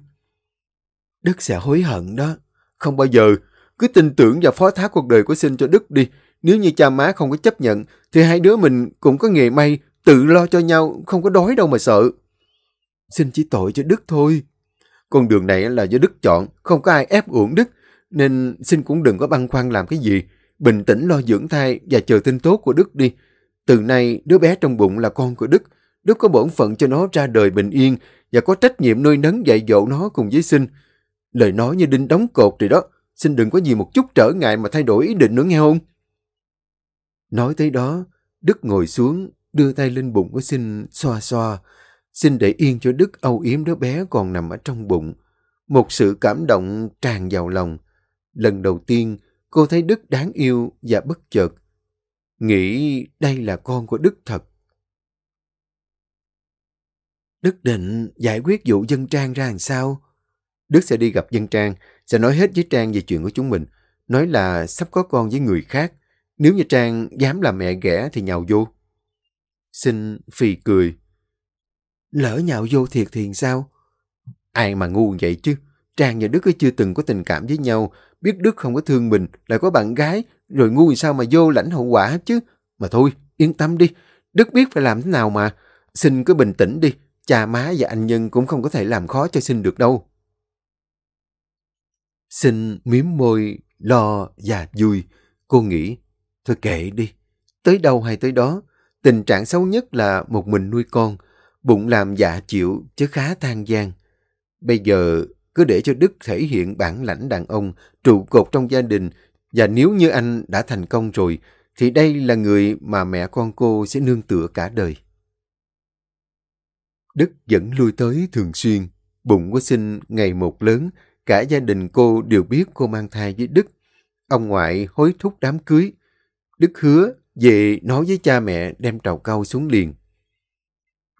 Đức sẽ hối hận đó. Không bao giờ. Cứ tin tưởng và phó thác cuộc đời của Sinh cho Đức đi. Nếu như cha má không có chấp nhận, thì hai đứa mình cũng có nghề may, tự lo cho nhau, không có đói đâu mà sợ. Xin chỉ tội cho Đức thôi. Con đường này là do Đức chọn, không có ai ép uổng Đức, nên xin cũng đừng có băn khoăn làm cái gì. Bình tĩnh lo dưỡng thai và chờ tin tốt của Đức đi. Từ nay, đứa bé trong bụng là con của Đức. Đức có bổn phận cho nó ra đời bình yên và có trách nhiệm nuôi nấng dạy dỗ nó cùng với sinh. Lời nói như đinh đóng cột rồi đó. Xin đừng có gì một chút trở ngại mà thay đổi ý định nữa nghe không? Nói tới đó, Đức ngồi xuống, đưa tay lên bụng của Sinh xoa xoa. Xin để yên cho Đức âu yếm đứa bé còn nằm ở trong bụng. Một sự cảm động tràn vào lòng. Lần đầu tiên, cô thấy Đức đáng yêu và bất chợt. Nghĩ đây là con của Đức thật. Đức định giải quyết vụ dân trang ra làm sao? Đức sẽ đi gặp dân trang, sẽ nói hết với Trang về chuyện của chúng mình. Nói là sắp có con với người khác. Nếu như Trang dám làm mẹ ghẻ thì nhào vô. Xin phì cười. Lỡ nhào vô thiệt thì sao? Ai mà ngu vậy chứ? Trang và Đức chưa từng có tình cảm với nhau. Biết Đức không có thương mình, lại có bạn gái. Rồi ngu sao mà vô lãnh hậu quả chứ? Mà thôi, yên tâm đi. Đức biết phải làm thế nào mà. Xin cứ bình tĩnh đi. Cha má và anh Nhân cũng không có thể làm khó cho Sinh được đâu. Xin miếm môi, lo và vui. Cô nghĩ Thôi kệ đi, tới đâu hay tới đó. Tình trạng xấu nhất là một mình nuôi con, bụng làm dạ chịu chứ khá than gian. Bây giờ cứ để cho Đức thể hiện bản lãnh đàn ông, trụ cột trong gia đình, và nếu như anh đã thành công rồi, thì đây là người mà mẹ con cô sẽ nương tựa cả đời. Đức vẫn lui tới thường xuyên, bụng của sinh ngày một lớn, cả gia đình cô đều biết cô mang thai với Đức. Ông ngoại hối thúc đám cưới, Đức hứa về nói với cha mẹ đem trầu cau xuống liền.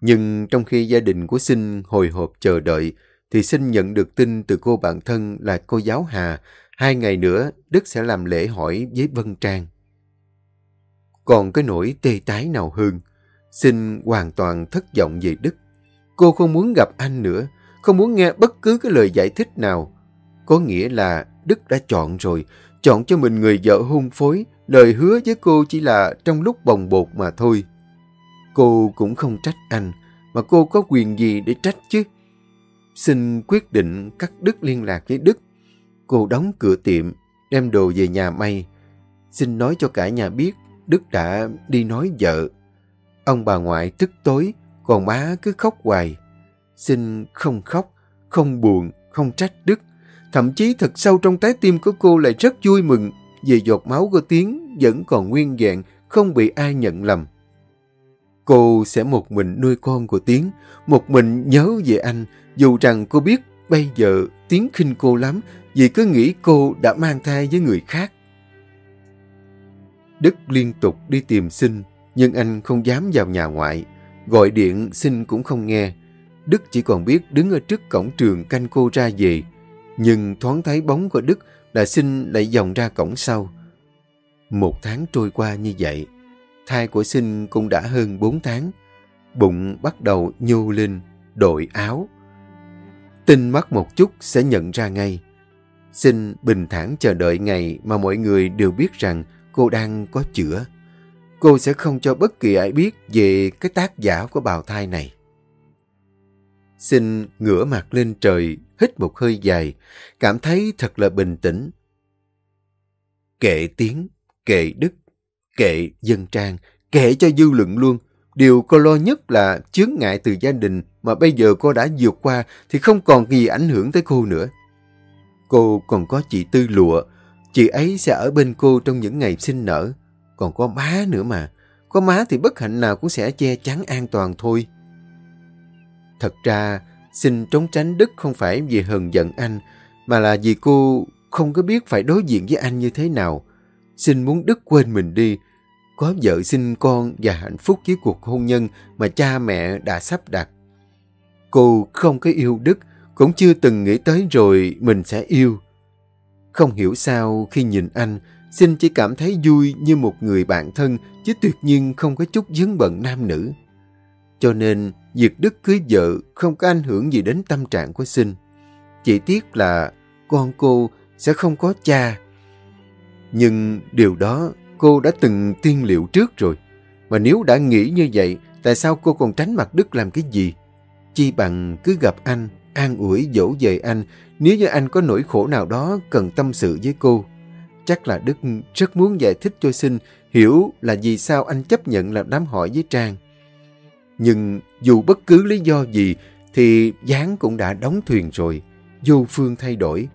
Nhưng trong khi gia đình của Sinh hồi hộp chờ đợi, thì Sinh nhận được tin từ cô bạn thân là cô giáo Hà, hai ngày nữa Đức sẽ làm lễ hỏi với Vân Trang. Còn cái nỗi tê tái nào hơn, Sinh hoàn toàn thất vọng về Đức. Cô không muốn gặp anh nữa, không muốn nghe bất cứ cái lời giải thích nào. Có nghĩa là Đức đã chọn rồi, chọn cho mình người vợ hôn phối, lời hứa với cô chỉ là trong lúc bồng bột mà thôi. Cô cũng không trách anh, mà cô có quyền gì để trách chứ? Xin quyết định cắt đứt liên lạc với Đức. Cô đóng cửa tiệm, đem đồ về nhà may. Xin nói cho cả nhà biết Đức đã đi nói vợ. Ông bà ngoại tức tối, còn má cứ khóc hoài. Xin không khóc, không buồn, không trách Đức. Thậm chí thật sâu trong trái tim của cô lại rất vui mừng vì giọt máu của Tiến vẫn còn nguyên vẹn, không bị ai nhận lầm. Cô sẽ một mình nuôi con của Tiến, một mình nhớ về anh, dù rằng cô biết bây giờ Tiến khinh cô lắm vì cứ nghĩ cô đã mang thai với người khác. Đức liên tục đi tìm sinh, nhưng anh không dám vào nhà ngoại. Gọi điện xin cũng không nghe. Đức chỉ còn biết đứng ở trước cổng trường canh cô ra về. Nhưng thoáng thấy bóng của Đức là sinh lại dòng ra cổng sau. Một tháng trôi qua như vậy. Thai của sinh cũng đã hơn bốn tháng. Bụng bắt đầu nhô lên, đội áo. Tinh mắt một chút sẽ nhận ra ngay. sinh bình thản chờ đợi ngày mà mọi người đều biết rằng cô đang có chữa. Cô sẽ không cho bất kỳ ai biết về cái tác giả của bào thai này. sinh ngửa mặt lên trời, hít một hơi dài, cảm thấy thật là bình tĩnh. Kệ tiếng, kệ đức, kệ dân trang, kệ cho dư luận luôn. Điều cô lo nhất là chướng ngại từ gia đình mà bây giờ cô đã vượt qua thì không còn gì ảnh hưởng tới cô nữa. Cô còn có chị Tư Lụa, chị ấy sẽ ở bên cô trong những ngày sinh nở. Còn có má nữa mà, có má thì bất hạnh nào cũng sẽ che chắn an toàn thôi. Thật ra, xin trốn tránh Đức không phải vì hờn giận anh, mà là vì cô không có biết phải đối diện với anh như thế nào. Xin muốn Đức quên mình đi, có vợ sinh con và hạnh phúc với cuộc hôn nhân mà cha mẹ đã sắp đặt. Cô không có yêu Đức, cũng chưa từng nghĩ tới rồi mình sẽ yêu. Không hiểu sao khi nhìn anh, xin chỉ cảm thấy vui như một người bạn thân, chứ tuyệt nhiên không có chút dướng bận nam nữ. Cho nên, việc Đức cưới vợ không có ảnh hưởng gì đến tâm trạng của sinh. Chỉ tiếc là con cô sẽ không có cha. Nhưng điều đó cô đã từng tiên liệu trước rồi. Mà nếu đã nghĩ như vậy, tại sao cô còn tránh mặt Đức làm cái gì? Chi bằng cứ gặp anh, an ủi dỗ về anh nếu như anh có nỗi khổ nào đó cần tâm sự với cô. Chắc là Đức rất muốn giải thích cho Sinh hiểu là vì sao anh chấp nhận làm đám hỏi với Trang. Nhưng dù bất cứ lý do gì thì Giáng cũng đã đóng thuyền rồi, vô phương thay đổi.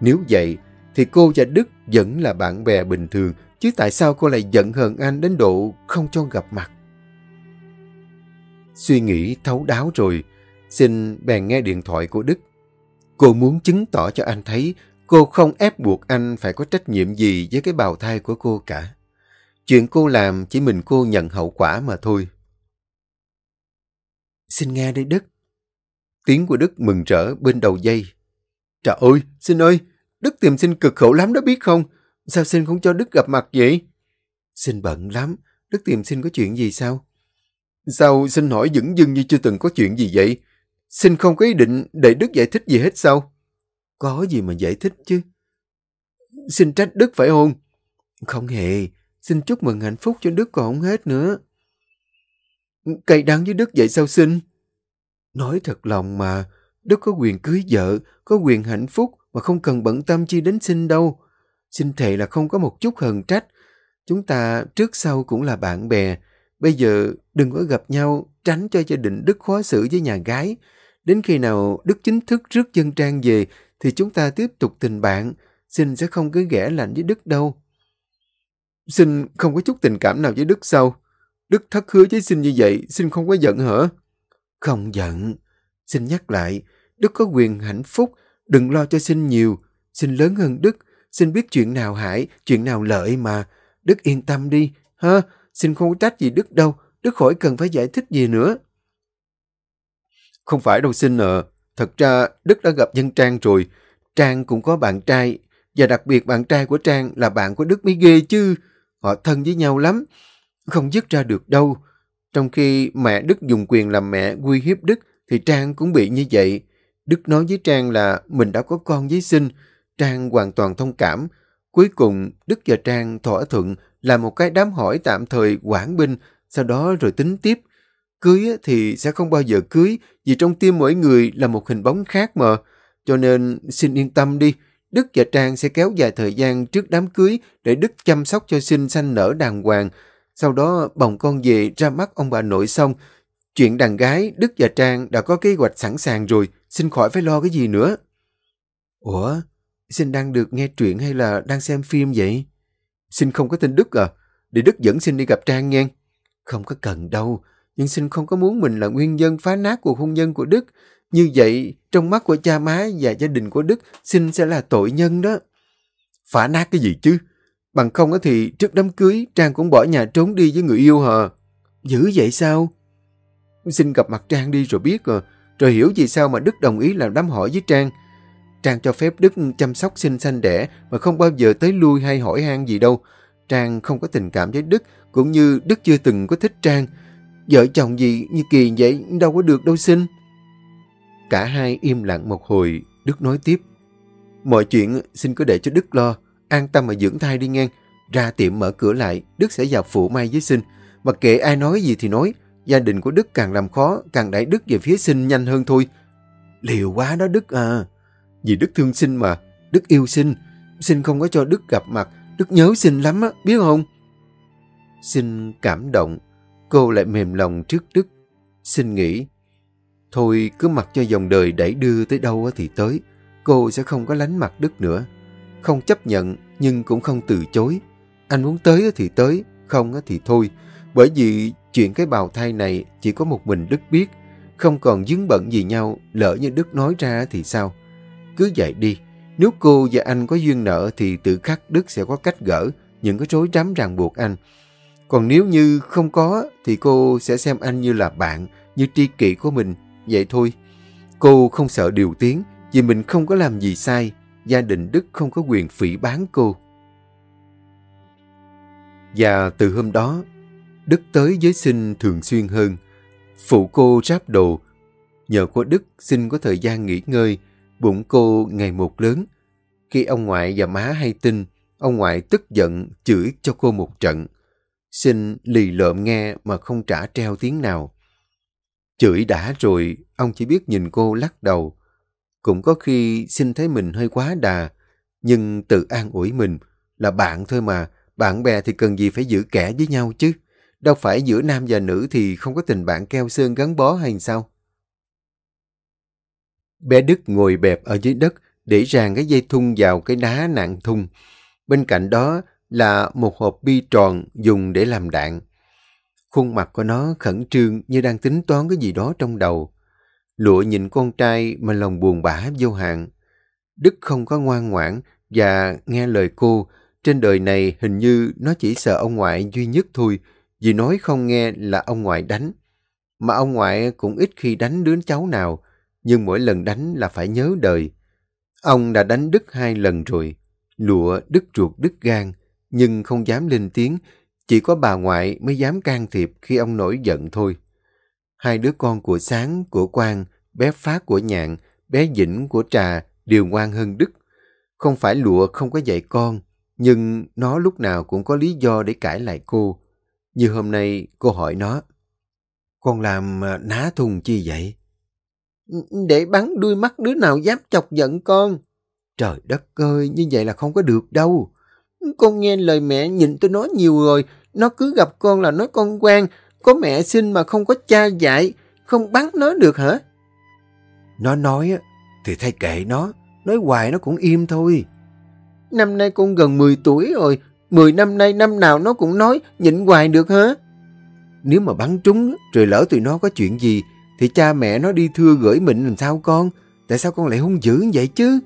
Nếu vậy thì cô và Đức vẫn là bạn bè bình thường chứ tại sao cô lại giận hờn anh đến độ không cho gặp mặt. Suy nghĩ thấu đáo rồi, xin bèn nghe điện thoại của Đức. Cô muốn chứng tỏ cho anh thấy cô không ép buộc anh phải có trách nhiệm gì với cái bào thai của cô cả. Chuyện cô làm chỉ mình cô nhận hậu quả mà thôi. Xin nghe đây Đức. Tiếng của Đức mừng rỡ bên đầu dây. Trời ơi, xin ơi, Đức tìm xin cực khổ lắm đó biết không? Sao xin không cho Đức gặp mặt vậy? Xin bận lắm, Đức tìm xin có chuyện gì sao? Sao xin hỏi dững dưng như chưa từng có chuyện gì vậy? Xin không có ý định để Đức giải thích gì hết sao? Có gì mà giải thích chứ? Xin trách Đức phải không? Không hề, xin chúc mừng hạnh phúc cho Đức còn không hết nữa. Cay đắng với Đức vậy sao xin? Nói thật lòng mà, Đức có quyền cưới vợ, có quyền hạnh phúc mà không cần bận tâm chi đến xin đâu. Xin thề là không có một chút hờn trách. Chúng ta trước sau cũng là bạn bè. Bây giờ đừng có gặp nhau, tránh cho gia đình Đức khó xử với nhà gái. Đến khi nào Đức chính thức rước dân trang về thì chúng ta tiếp tục tình bạn. Xin sẽ không cứ ghẻ lạnh với Đức đâu. Xin không có chút tình cảm nào với Đức sao? Đức thất hứa với xin như vậy, xin không có giận hả? Không giận. Xin nhắc lại, Đức có quyền hạnh phúc, đừng lo cho xin nhiều. Xin lớn hơn Đức, xin biết chuyện nào hại, chuyện nào lợi mà. Đức yên tâm đi, ha? Xin không có trách gì Đức đâu, Đức khỏi cần phải giải thích gì nữa. Không phải đâu xin à, thật ra Đức đã gặp dân Trang rồi. Trang cũng có bạn trai, và đặc biệt bạn trai của Trang là bạn của Đức mới ghê chứ. Họ thân với nhau lắm, không dứt ra được đâu. Trong khi mẹ Đức dùng quyền làm mẹ uy hiếp Đức, thì Trang cũng bị như vậy. Đức nói với Trang là mình đã có con với sinh. Trang hoàn toàn thông cảm. Cuối cùng, Đức và Trang thỏa thuận làm một cái đám hỏi tạm thời quản binh, sau đó rồi tính tiếp. Cưới thì sẽ không bao giờ cưới, vì trong tim mỗi người là một hình bóng khác mà. Cho nên xin yên tâm đi, Đức và Trang sẽ kéo dài thời gian trước đám cưới để Đức chăm sóc cho sinh sanh nở đàng hoàng. Sau đó bồng con về ra mắt ông bà nội xong. Chuyện đàn gái, Đức và Trang đã có kế hoạch sẵn sàng rồi, xin khỏi phải lo cái gì nữa. Ủa, xin đang được nghe truyện hay là đang xem phim vậy? Xin không có tin Đức à, để Đức dẫn xin đi gặp Trang nghe. Không có cần đâu, nhưng xin không có muốn mình là nguyên nhân phá nát cuộc hôn nhân của Đức. Như vậy, trong mắt của cha má và gia đình của Đức, xin sẽ là tội nhân đó. Phá nát cái gì chứ? Bằng không thì trước đám cưới, Trang cũng bỏ nhà trốn đi với người yêu hờ. Dữ vậy sao? Xin gặp mặt Trang đi rồi biết rồi. Rồi hiểu vì sao mà Đức đồng ý làm đám hỏi với Trang. Trang cho phép Đức chăm sóc sinh sanh đẻ mà không bao giờ tới lui hay hỏi han gì đâu. Trang không có tình cảm với Đức cũng như Đức chưa từng có thích Trang. Vợ chồng gì như kỳ vậy đâu có được đâu xin. Cả hai im lặng một hồi, Đức nói tiếp. Mọi chuyện xin cứ để cho Đức lo, an tâm mà dưỡng thai đi ngang. Ra tiệm mở cửa lại, Đức sẽ vào phụ may với sinh. Mặc kệ ai nói gì thì nói, gia đình của Đức càng làm khó, càng đẩy Đức về phía sinh nhanh hơn thôi. Liều quá đó Đức à. Vì Đức thương sinh mà, Đức yêu sinh. Sinh không có cho Đức gặp mặt, Đức nhớ sinh lắm á, biết không? Sinh cảm động, cô lại mềm lòng trước Đức. Sinh nghĩ, thôi cứ mặc cho dòng đời đẩy đưa tới đâu thì tới, cô sẽ không có lánh mặt Đức nữa. Không chấp nhận nhưng cũng không từ chối. Anh muốn tới thì tới, không thì thôi. Bởi vì chuyện cái bào thai này chỉ có một mình Đức biết, không còn dính bận gì nhau, lỡ như Đức nói ra thì sao? Cứ vậy đi, nếu cô và anh có duyên nợ thì tự khắc Đức sẽ có cách gỡ những cái rối rắm ràng buộc anh. Còn nếu như không có thì cô sẽ xem anh như là bạn, như tri kỷ của mình, vậy thôi. Cô không sợ điều tiếng vì mình không có làm gì sai, gia đình Đức không có quyền phỉ bán cô. Và từ hôm đó, Đức tới giới sinh thường xuyên hơn. Phụ cô ráp đồ. Nhờ có Đức xin có thời gian nghỉ ngơi, bụng cô ngày một lớn. Khi ông ngoại và má hay tin, ông ngoại tức giận chửi cho cô một trận. Sinh lì lợm nghe mà không trả treo tiếng nào. Chửi đã rồi, ông chỉ biết nhìn cô lắc đầu. Cũng có khi xin thấy mình hơi quá đà, nhưng tự an ủi mình là bạn thôi mà, bạn bè thì cần gì phải giữ kẻ với nhau chứ. Đâu phải giữa nam và nữ thì không có tình bạn keo sơn gắn bó hay sao? Bé Đức ngồi bẹp ở dưới đất để ràng cái dây thun vào cái đá nặng thun. Bên cạnh đó là một hộp bi tròn dùng để làm đạn. Khuôn mặt của nó khẩn trương như đang tính toán cái gì đó trong đầu. Lụa nhìn con trai mà lòng buồn bã vô hạn. Đức không có ngoan ngoãn và nghe lời cô. Trên đời này hình như nó chỉ sợ ông ngoại duy nhất thôi, vì nói không nghe là ông ngoại đánh. Mà ông ngoại cũng ít khi đánh đứa cháu nào, nhưng mỗi lần đánh là phải nhớ đời. Ông đã đánh Đức hai lần rồi. Lụa đứt ruột đứt gan, nhưng không dám lên tiếng. Chỉ có bà ngoại mới dám can thiệp khi ông nổi giận thôi. Hai đứa con của Sáng, của Quang, bé Phát của Nhạn, bé Dĩnh của Trà đều ngoan hơn Đức. Không phải lụa không có dạy con, nhưng nó lúc nào cũng có lý do để cãi lại cô. Như hôm nay cô hỏi nó, con làm à, ná thùng chi vậy? Ừ, để bắn đuôi mắt đứa nào dám chọc giận con. Trời đất ơi, như vậy là không có được đâu. Con nghe lời mẹ nhìn tôi nói nhiều rồi, nó cứ gặp con là nói con quan, có mẹ sinh mà không có cha dạy, không bắn nó được hả? Nó nói thì thay kệ nó, nói hoài nó cũng im thôi. Năm nay con gần 10 tuổi rồi, 10 năm nay năm nào nó cũng nói, nhịn hoài được hả? Nếu mà bắn trúng, rồi lỡ tụi nó có chuyện gì, thì cha mẹ nó đi thưa gửi mình làm sao con? Tại sao con lại hung dữ vậy chứ?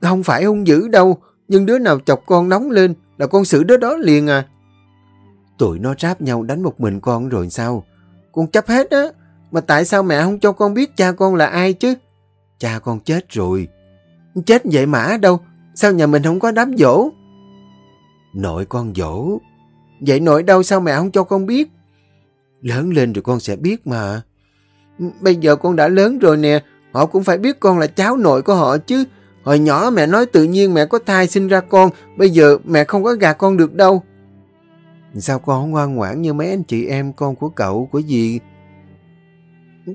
Không phải hung dữ đâu, nhưng đứa nào chọc con nóng lên là con xử đứa đó liền à. Tụi nó ráp nhau đánh một mình con rồi sao? Con chấp hết á. Mà tại sao mẹ không cho con biết cha con là ai chứ? Cha con chết rồi. Chết vậy mà đâu? Sao nhà mình không có đám dỗ? Nội con dỗ. Vậy nội đâu sao mẹ không cho con biết? Lớn lên rồi con sẽ biết mà. Bây giờ con đã lớn rồi nè, họ cũng phải biết con là cháu nội của họ chứ. Hồi nhỏ mẹ nói tự nhiên mẹ có thai sinh ra con, bây giờ mẹ không có gạt con được đâu. Sao con không ngoan ngoãn như mấy anh chị em con của cậu, của dì?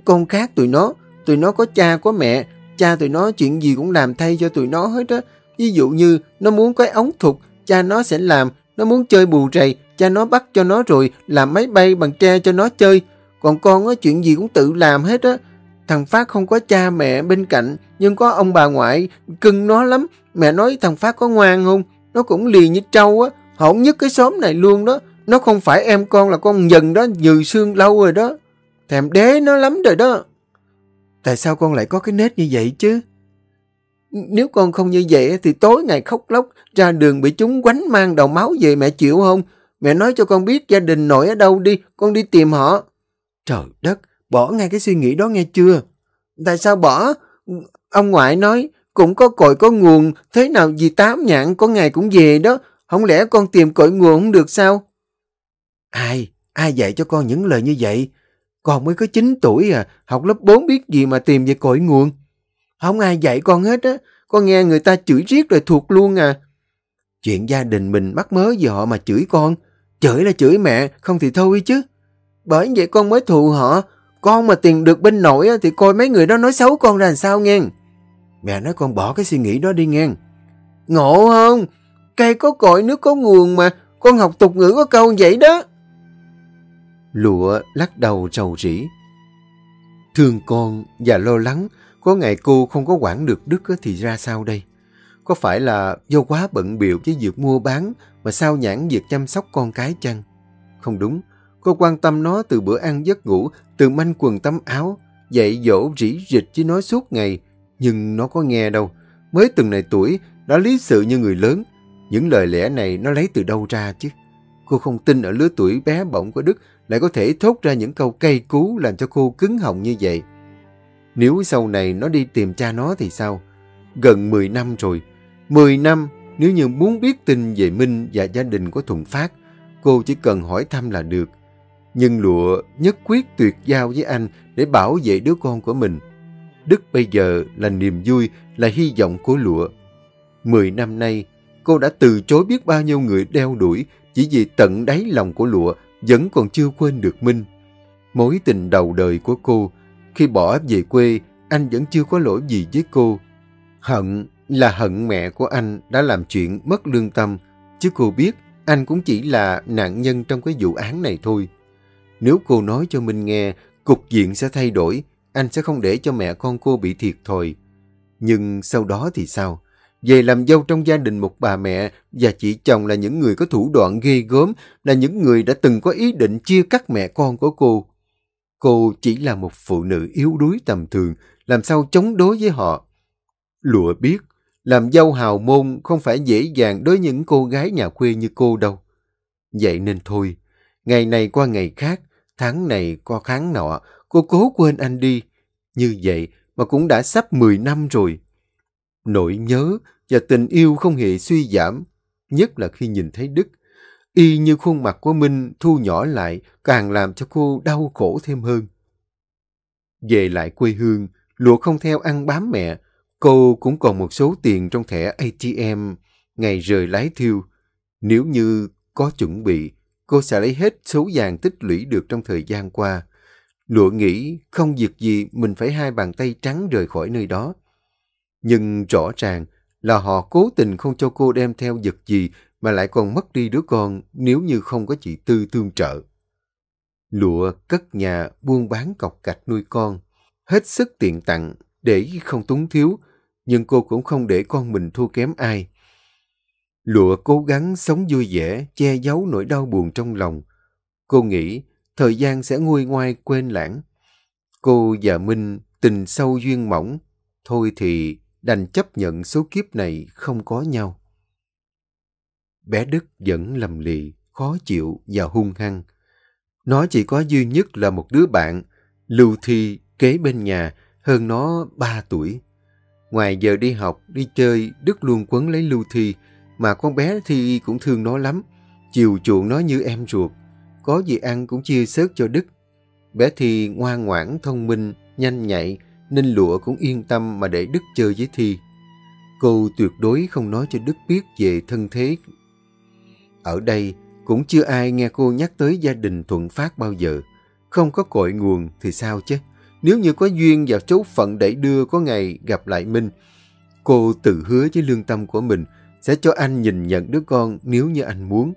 Con khác tụi nó, tụi nó có cha có mẹ, cha tụi nó chuyện gì cũng làm thay cho tụi nó hết á. Ví dụ như nó muốn cái ống thục, cha nó sẽ làm, nó muốn chơi bù rầy, cha nó bắt cho nó rồi làm máy bay bằng tre cho nó chơi. Còn con á, chuyện gì cũng tự làm hết á. Thằng Phát không có cha mẹ bên cạnh, nhưng có ông bà ngoại, cưng nó lắm. Mẹ nói thằng Phát có ngoan không? Nó cũng lì như trâu á, hổng nhất cái xóm này luôn đó. Nó không phải em con là con dần đó, nhừ xương lâu rồi đó. Thèm đế nó lắm rồi đó. Tại sao con lại có cái nết như vậy chứ? Nếu con không như vậy thì tối ngày khóc lóc ra đường bị chúng quánh mang đầu máu về mẹ chịu không? Mẹ nói cho con biết gia đình nội ở đâu đi, con đi tìm họ. Trời đất, bỏ ngay cái suy nghĩ đó nghe chưa? Tại sao bỏ? Ông ngoại nói, cũng có cội có nguồn, thế nào gì tám nhạn có ngày cũng về đó, không lẽ con tìm cội nguồn không được sao? Ai? Ai dạy cho con những lời như vậy? Con mới có 9 tuổi à, học lớp 4 biết gì mà tìm về cội nguồn. Không ai dạy con hết á, con nghe người ta chửi riết rồi thuộc luôn à. Chuyện gia đình mình mắc mớ gì họ mà chửi con. Chửi là chửi mẹ, không thì thôi chứ. Bởi vậy con mới thù họ. Con mà tiền được bên nội thì coi mấy người đó nói xấu con ra làm sao nghe. Mẹ nói con bỏ cái suy nghĩ đó đi nghe. Ngộ không? Cây có cội nước có nguồn mà. Con học tục ngữ có câu vậy đó. Lụa lắc đầu trầu rỉ. Thương con và lo lắng, có ngày cô không có quản được Đức thì ra sao đây? Có phải là do quá bận biểu với việc mua bán mà sao nhãn việc chăm sóc con cái chăng? Không đúng, cô quan tâm nó từ bữa ăn giấc ngủ, từ manh quần tắm áo, dạy dỗ rỉ rịch với nó suốt ngày. Nhưng nó có nghe đâu, mới từng này tuổi, đã lý sự như người lớn. Những lời lẽ này nó lấy từ đâu ra chứ? Cô không tin ở lứa tuổi bé bỏng của Đức lại có thể thốt ra những câu cay cú làm cho cô cứng họng như vậy. Nếu sau này nó đi tìm cha nó thì sao? Gần 10 năm rồi. 10 năm, nếu như muốn biết tin về Minh và gia đình của Thuận Phát, cô chỉ cần hỏi thăm là được. Nhưng Lụa nhất quyết tuyệt giao với anh để bảo vệ đứa con của mình. Đức bây giờ là niềm vui, là hy vọng của Lụa. Mười năm nay, cô đã từ chối biết bao nhiêu người đeo đuổi chỉ vì tận đáy lòng của Lụa vẫn còn chưa quên được Minh. Mối tình đầu đời của cô, khi bỏ về quê, anh vẫn chưa có lỗi gì với cô. Hận là hận mẹ của anh đã làm chuyện mất lương tâm, chứ cô biết anh cũng chỉ là nạn nhân trong cái vụ án này thôi. Nếu cô nói cho Minh nghe, cục diện sẽ thay đổi, anh sẽ không để cho mẹ con cô bị thiệt thòi. Nhưng sau đó thì sao? Về làm dâu trong gia đình một bà mẹ và chị chồng là những người có thủ đoạn ghê gớm, là những người đã từng có ý định chia cắt mẹ con của cô. Cô chỉ là một phụ nữ yếu đuối tầm thường, làm sao chống đối với họ. Lụa biết, làm dâu hào môn không phải dễ dàng đối những cô gái nhà quê như cô đâu. Vậy nên thôi, ngày này qua ngày khác, tháng này qua tháng nọ, cô cố quên anh đi. Như vậy mà cũng đã sắp 10 năm rồi. Nỗi nhớ và tình yêu không hề suy giảm, nhất là khi nhìn thấy Đức. Y như khuôn mặt của Minh thu nhỏ lại càng làm cho cô đau khổ thêm hơn. Về lại quê hương, lụa không theo ăn bám mẹ, cô cũng còn một số tiền trong thẻ ATM ngày rời lái thiêu. Nếu như có chuẩn bị, cô sẽ lấy hết số vàng tích lũy được trong thời gian qua. Lụa nghĩ không việc gì mình phải hai bàn tay trắng rời khỏi nơi đó. Nhưng rõ ràng là họ cố tình không cho cô đem theo vật gì mà lại còn mất đi đứa con nếu như không có chị Tư tương trợ. Lụa cất nhà buôn bán cọc cạch nuôi con, hết sức tiện tặng để không túng thiếu, nhưng cô cũng không để con mình thua kém ai. Lụa cố gắng sống vui vẻ, che giấu nỗi đau buồn trong lòng. Cô nghĩ thời gian sẽ nguôi ngoai quên lãng. Cô và Minh tình sâu duyên mỏng, thôi thì đành chấp nhận số kiếp này không có nhau. Bé Đức vẫn lầm lì, khó chịu và hung hăng. Nó chỉ có duy nhất là một đứa bạn, Lưu Thi, kế bên nhà, hơn nó ba tuổi. Ngoài giờ đi học, đi chơi, Đức luôn quấn lấy Lưu Thi, mà con bé Thi cũng thương nó lắm, chiều chuộng nó như em ruột. Có gì ăn cũng chia sớt cho Đức. Bé Thi ngoan ngoãn, thông minh, nhanh nhạy, nên lụa cũng yên tâm mà để Đức chơi với Thi. Cô tuyệt đối không nói cho Đức biết về thân thế. Ở đây cũng chưa ai nghe cô nhắc tới gia đình Thuận Phát bao giờ. Không có cội nguồn thì sao chứ? Nếu như có duyên và chốt phận đẩy đưa có ngày gặp lại Minh, cô tự hứa với lương tâm của mình sẽ cho anh nhìn nhận đứa con nếu như anh muốn.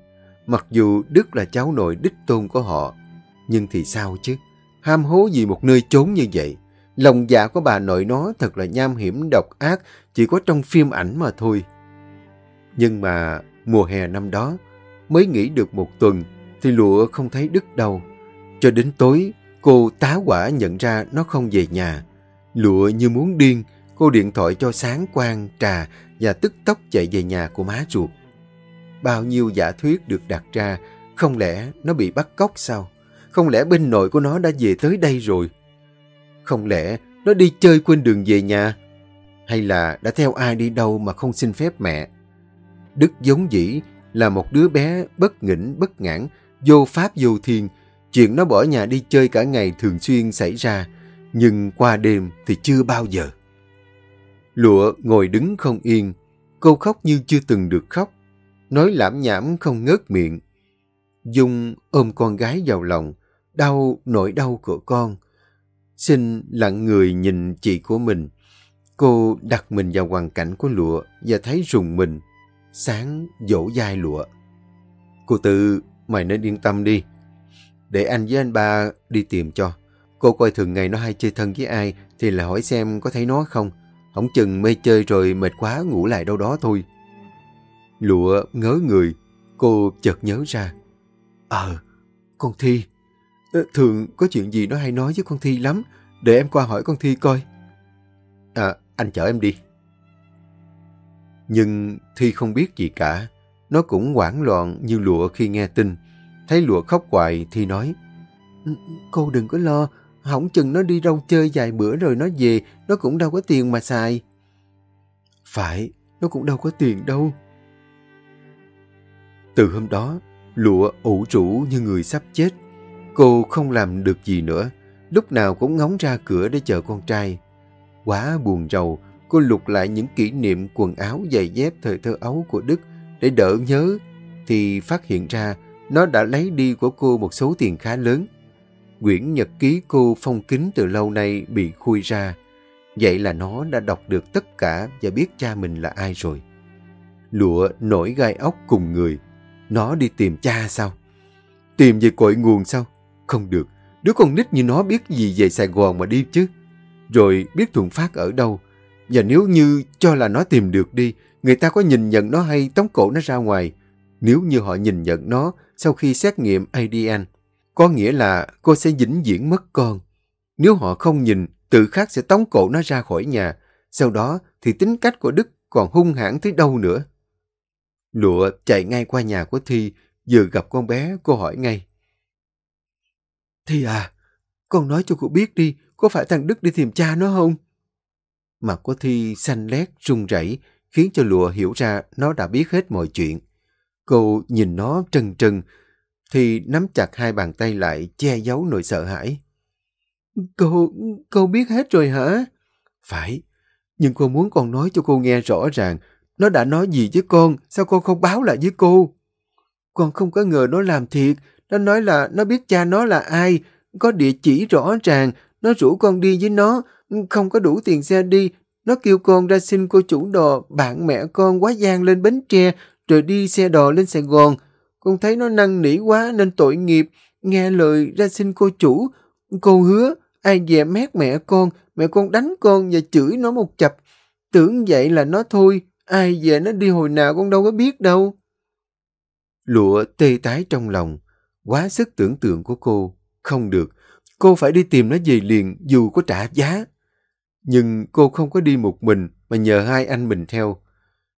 Mặc dù Đức là cháu nội đích tôn của họ, nhưng thì sao chứ? Ham hố gì một nơi trốn như vậy? Lòng dạ của bà nội nó thật là nham hiểm độc ác, chỉ có trong phim ảnh mà thôi. Nhưng mà mùa hè năm đó, mới nghỉ được một tuần, thì lụa không thấy đứt đâu. Cho đến tối, cô tá quả nhận ra nó không về nhà. Lụa như muốn điên, cô điện thoại cho sáng quang trà và tức tốc chạy về nhà của má ruột. Bao nhiêu giả thuyết được đặt ra, không lẽ nó bị bắt cóc sao? Không lẽ bên nội của nó đã về tới đây rồi? Không lẽ nó đi chơi quên đường về nhà? Hay là đã theo ai đi đâu mà không xin phép mẹ? Đức giống dĩ là một đứa bé bất nghỉnh bất ngãn, vô pháp vô thiên. Chuyện nó bỏ nhà đi chơi cả ngày thường xuyên xảy ra, nhưng qua đêm thì chưa bao giờ. Lụa ngồi đứng không yên, cô khóc như chưa từng được khóc, nói lãm nhảm không ngớt miệng. Dung ôm con gái vào lòng, đau nỗi đau của con. Xin lặng người nhìn chị của mình. Cô đặt mình vào hoàn cảnh của lụa và thấy rùng mình. Sáng dỗ dai lụa. Cô tự, mày nên yên tâm đi. Để anh với anh ba đi tìm cho. Cô coi thường ngày nó hay chơi thân với ai thì là hỏi xem có thấy nó không. Không chừng mê chơi rồi mệt quá ngủ lại đâu đó thôi. Lụa ngớ người, cô chợt nhớ ra. Ờ, con Thi. Thường có chuyện gì nó hay nói với con Thi lắm. Để em qua hỏi con Thi coi. À, anh chở em đi. Nhưng Thi không biết gì cả. Nó cũng hoảng loạn như lụa khi nghe tin. Thấy lụa khóc hoài Thi nói. Cô đừng có lo, Hỏng chừng nó đi đâu chơi vài bữa rồi nó về, nó cũng đâu có tiền mà xài. Phải, nó cũng đâu có tiền đâu. Từ hôm đó, lụa ủ rũ như người sắp chết. Cô không làm được gì nữa, lúc nào cũng ngóng ra cửa để chờ con trai. Quá buồn rầu, cô lục lại những kỷ niệm quần áo giày dép thời thơ ấu của Đức để đỡ nhớ, thì phát hiện ra nó đã lấy đi của cô một số tiền khá lớn. Quyển nhật ký cô phong kính từ lâu nay bị khui ra. Vậy là nó đã đọc được tất cả và biết cha mình là ai rồi. Lụa nổi gai ốc cùng người. Nó đi tìm cha sao? Tìm về cội nguồn sao? Không được. Đứa con nít như nó biết gì về Sài Gòn mà đi chứ. Rồi biết Thuận Phát ở đâu. Và nếu như cho là nó tìm được đi, người ta có nhìn nhận nó hay tống cổ nó ra ngoài. Nếu như họ nhìn nhận nó sau khi xét nghiệm ADN, có nghĩa là cô sẽ vĩnh viễn mất con. Nếu họ không nhìn, tự khắc sẽ tống cổ nó ra khỏi nhà. Sau đó thì tính cách của Đức còn hung hãn tới đâu nữa. Lụa chạy ngay qua nhà của Thi, vừa gặp con bé, cô hỏi ngay. Thi à, con nói cho cô biết đi, có phải thằng Đức đi tìm cha nó không? Mặt của Thi xanh lét, run rẩy khiến cho Lụa hiểu ra nó đã biết hết mọi chuyện. Cô nhìn nó trần trần, thì nắm chặt hai bàn tay lại che giấu nỗi sợ hãi. Cô, cô biết hết rồi hả? Phải, nhưng cô muốn con nói cho cô nghe rõ ràng. Nó đã nói gì với con, sao con không báo lại với cô? Con không có ngờ nó làm thiệt. Nó nói là nó biết cha nó là ai, có địa chỉ rõ ràng. Nó rủ con đi với nó, không có đủ tiền xe đi. Nó kêu con ra xin cô chủ đò, bạn mẹ con quá gian lên Bến Tre, rồi đi xe đò lên Sài Gòn. Con thấy nó năn nỉ quá nên tội nghiệp, nghe lời ra xin cô chủ. Cô hứa, ai dè mét mẹ con, mẹ con đánh con và chửi nó một chập. Tưởng vậy là nó thôi, ai về nó đi hồi nào con đâu có biết đâu. Lụa tê tái trong lòng, quá sức tưởng tượng của cô. Không được, cô phải đi tìm nó về liền dù có trả giá. Nhưng cô không có đi một mình mà nhờ hai anh mình theo.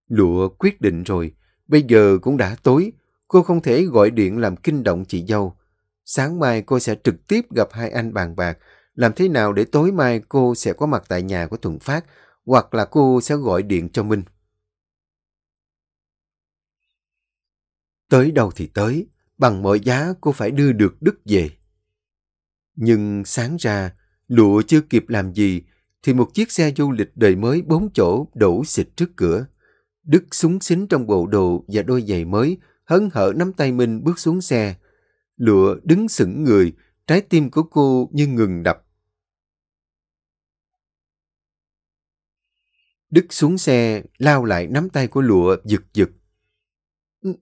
Lụa quyết định rồi, bây giờ cũng đã tối, Cô không thể gọi điện làm kinh động chị dâu. Sáng mai cô sẽ trực tiếp gặp hai anh bàn bạc, làm thế nào để tối mai cô sẽ có mặt tại nhà của Thuận Phát, hoặc là cô sẽ gọi điện cho Minh. Tới đâu thì tới, bằng mọi giá cô phải đưa được Đức về. Nhưng sáng ra, lụa chưa kịp làm gì, thì một chiếc xe du lịch đời mới bốn chỗ đổ xịt trước cửa. Đức súng xính trong bộ đồ và đôi giày mới, hấn hở nắm tay Minh bước xuống xe. Lụa đứng sững người, trái tim của cô như ngừng đập. Đức xuống xe, lao lại nắm tay của lụa giật giật.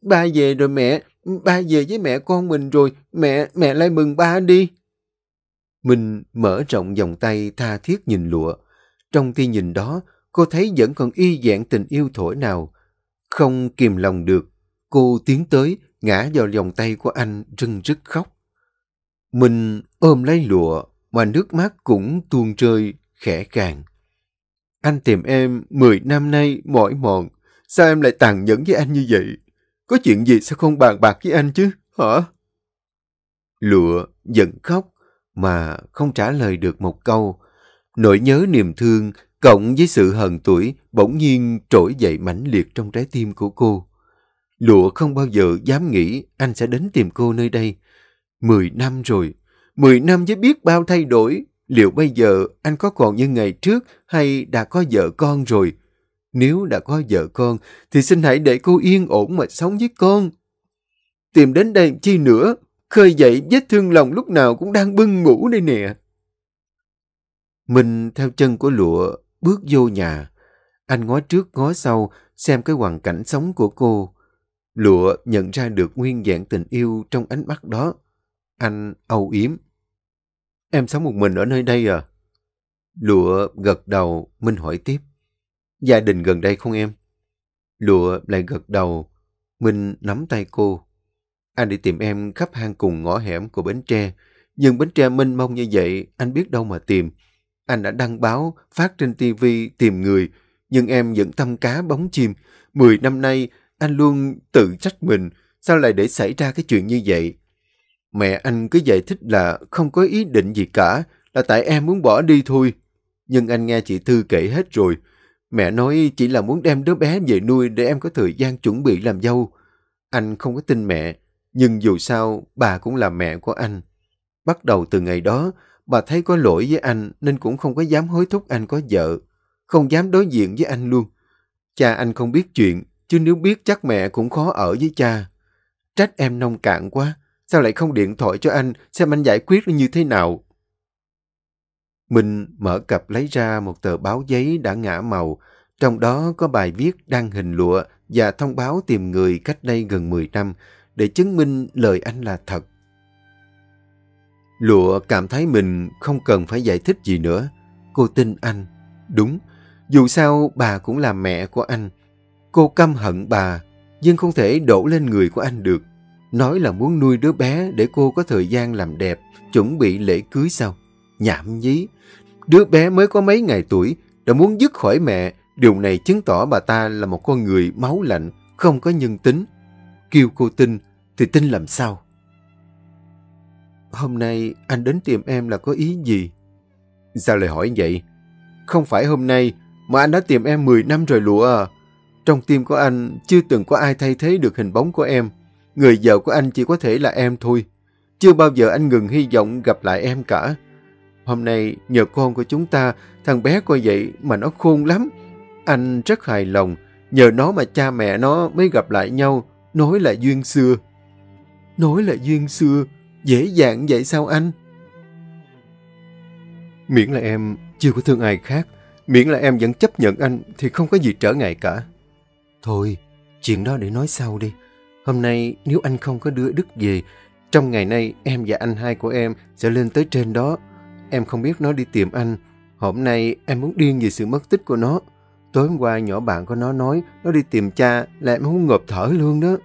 Ba về rồi mẹ, ba về với mẹ con mình rồi, mẹ, mẹ lại mừng ba đi. mình mở rộng vòng tay tha thiết nhìn lụa. Trong tia nhìn đó, cô thấy vẫn còn y dạng tình yêu thổi nào. Không kìm lòng được, Cô tiến tới, ngã vào vòng tay của anh rưng rức khóc. Mình ôm lấy lụa, mà nước mắt cũng tuôn rơi, khẽ càng. Anh tìm em 10 năm nay mỏi mòn. Sao em lại tàn nhẫn với anh như vậy? Có chuyện gì sao không bàn bạc với anh chứ, hả? Lụa giận khóc, mà không trả lời được một câu. Nỗi nhớ niềm thương cộng với sự hờn tuổi bỗng nhiên trỗi dậy mãnh liệt trong trái tim của cô. Lụa không bao giờ dám nghĩ anh sẽ đến tìm cô nơi đây. Mười năm rồi, mười năm với biết bao thay đổi. Liệu bây giờ anh có còn như ngày trước hay đã có vợ con rồi? Nếu đã có vợ con thì xin hãy để cô yên ổn mà sống với con. Tìm đến đây chi nữa, khơi dậy vết thương lòng lúc nào cũng đang bưng ngủ đây nè. Mình theo chân của lụa bước vô nhà. Anh ngó trước ngó sau xem cái hoàn cảnh sống của cô. Lụa nhận ra được nguyên dạng tình yêu trong ánh mắt đó. Anh âu yếm. Em sống một mình ở nơi đây à? Lụa gật đầu, Minh hỏi tiếp. Gia đình gần đây không em? Lụa lại gật đầu, Minh nắm tay cô. Anh đi tìm em khắp hang cùng ngõ hẻm của Bến Tre. Nhưng Bến Tre mênh mông như vậy, anh biết đâu mà tìm. Anh đã đăng báo, phát trên tivi tìm người, nhưng em vẫn tâm cá bóng chim. Mười năm nay, anh luôn tự trách mình, sao lại để xảy ra cái chuyện như vậy? Mẹ anh cứ giải thích là không có ý định gì cả, là tại em muốn bỏ đi thôi. Nhưng anh nghe chị Thư kể hết rồi. Mẹ nói chỉ là muốn đem đứa bé về nuôi để em có thời gian chuẩn bị làm dâu. Anh không có tin mẹ, nhưng dù sao bà cũng là mẹ của anh. Bắt đầu từ ngày đó, bà thấy có lỗi với anh nên cũng không có dám hối thúc anh có vợ. Không dám đối diện với anh luôn. Cha anh không biết chuyện, chứ nếu biết chắc mẹ cũng khó ở với cha. Trách em nông cạn quá, sao lại không điện thoại cho anh xem anh giải quyết như thế nào? Mình mở cặp lấy ra một tờ báo giấy đã ngã màu, trong đó có bài viết đăng hình lụa và thông báo tìm người cách đây gần 10 năm để chứng minh lời anh là thật. Lụa cảm thấy mình không cần phải giải thích gì nữa. Cô tin anh. Đúng, dù sao bà cũng là mẹ của anh. Cô căm hận bà, nhưng không thể đổ lên người của anh được. Nói là muốn nuôi đứa bé để cô có thời gian làm đẹp, chuẩn bị lễ cưới sao? Nhảm nhí. Đứa bé mới có mấy ngày tuổi, đã muốn dứt khỏi mẹ. Điều này chứng tỏ bà ta là một con người máu lạnh, không có nhân tính. Kêu cô tin, thì tin làm sao? Hôm nay anh đến tìm em là có ý gì? Sao lại hỏi vậy? Không phải hôm nay, mà anh đã tìm em 10 năm rồi lụa à. Trong tim của anh chưa từng có ai thay thế được hình bóng của em. Người vợ của anh chỉ có thể là em thôi. Chưa bao giờ anh ngừng hy vọng gặp lại em cả. Hôm nay nhờ con của chúng ta, thằng bé coi vậy mà nó khôn lắm. Anh rất hài lòng, nhờ nó mà cha mẹ nó mới gặp lại nhau, nói là duyên xưa. Nói là duyên xưa, dễ dàng vậy sao anh? Miễn là em chưa có thương ai khác, miễn là em vẫn chấp nhận anh thì không có gì trở ngại cả. Thôi, chuyện đó để nói sau đi. Hôm nay nếu anh không có đưa Đức về, trong ngày nay em và anh hai của em sẽ lên tới trên đó. Em không biết nó đi tìm anh. Hôm nay em muốn điên về sự mất tích của nó. Tối hôm qua nhỏ bạn của nó nói nó đi tìm cha là em muốn ngộp thở luôn đó.